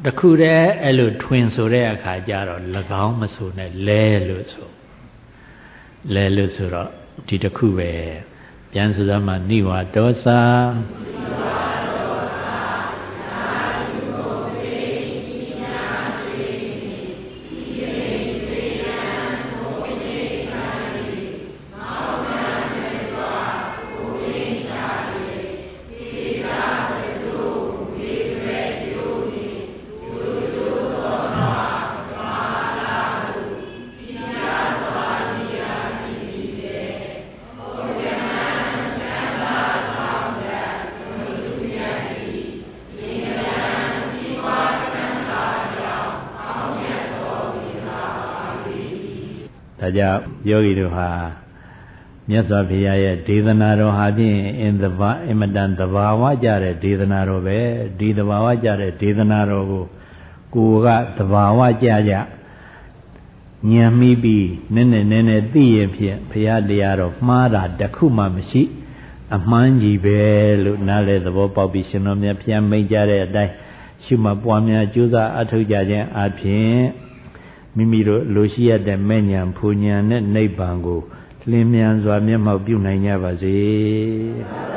တခုတည်းအဲ့လိုထွင်ဆိုတဲ့အခါကျတော့၎င်းမဆိုနဲ့လဲလို့ဆိုလဲလို့ဆိုတော့ဒီတခုပဲပြန်ဆိုသမှာနိဝါဒောစာ ယောဂီတို့ဟာမြတ်စွာဘုရားရဲ့ဒေသနာတော်ဟာဖြင့်အင်သဘာအင်မတန်သဘာဝကြတဲ့ဒေသနာတော်ပဲဒီသဘာဝကြတဲ့ဒေသနာတော်ကိုကိုကသဘာဝကြကြညံမိပြီးနည်းနည်းနည်းနည်းသိရင်ဖြင့်ဘုရားတရားတော်မှားတာတခုမှမရှိအမှန်ကြီးပဲလို့နားလေသဘောပေါက်ပြီးရှင်တော်မြတ်ဘုရားမိန့်ကြတဲ့အတိုင်းရှုမှတ်ပွားများကြိုးစားအထောက်ကြခြင်းအပြင် မိမိတို့လိုရှိရတဲ့မဲ့ညာဖူညာနဲ့နိဗ္ဗာန်ကိုလင်းမြန်စွာမျက်မှောက်ပြုနိုင်ကြပါစေ။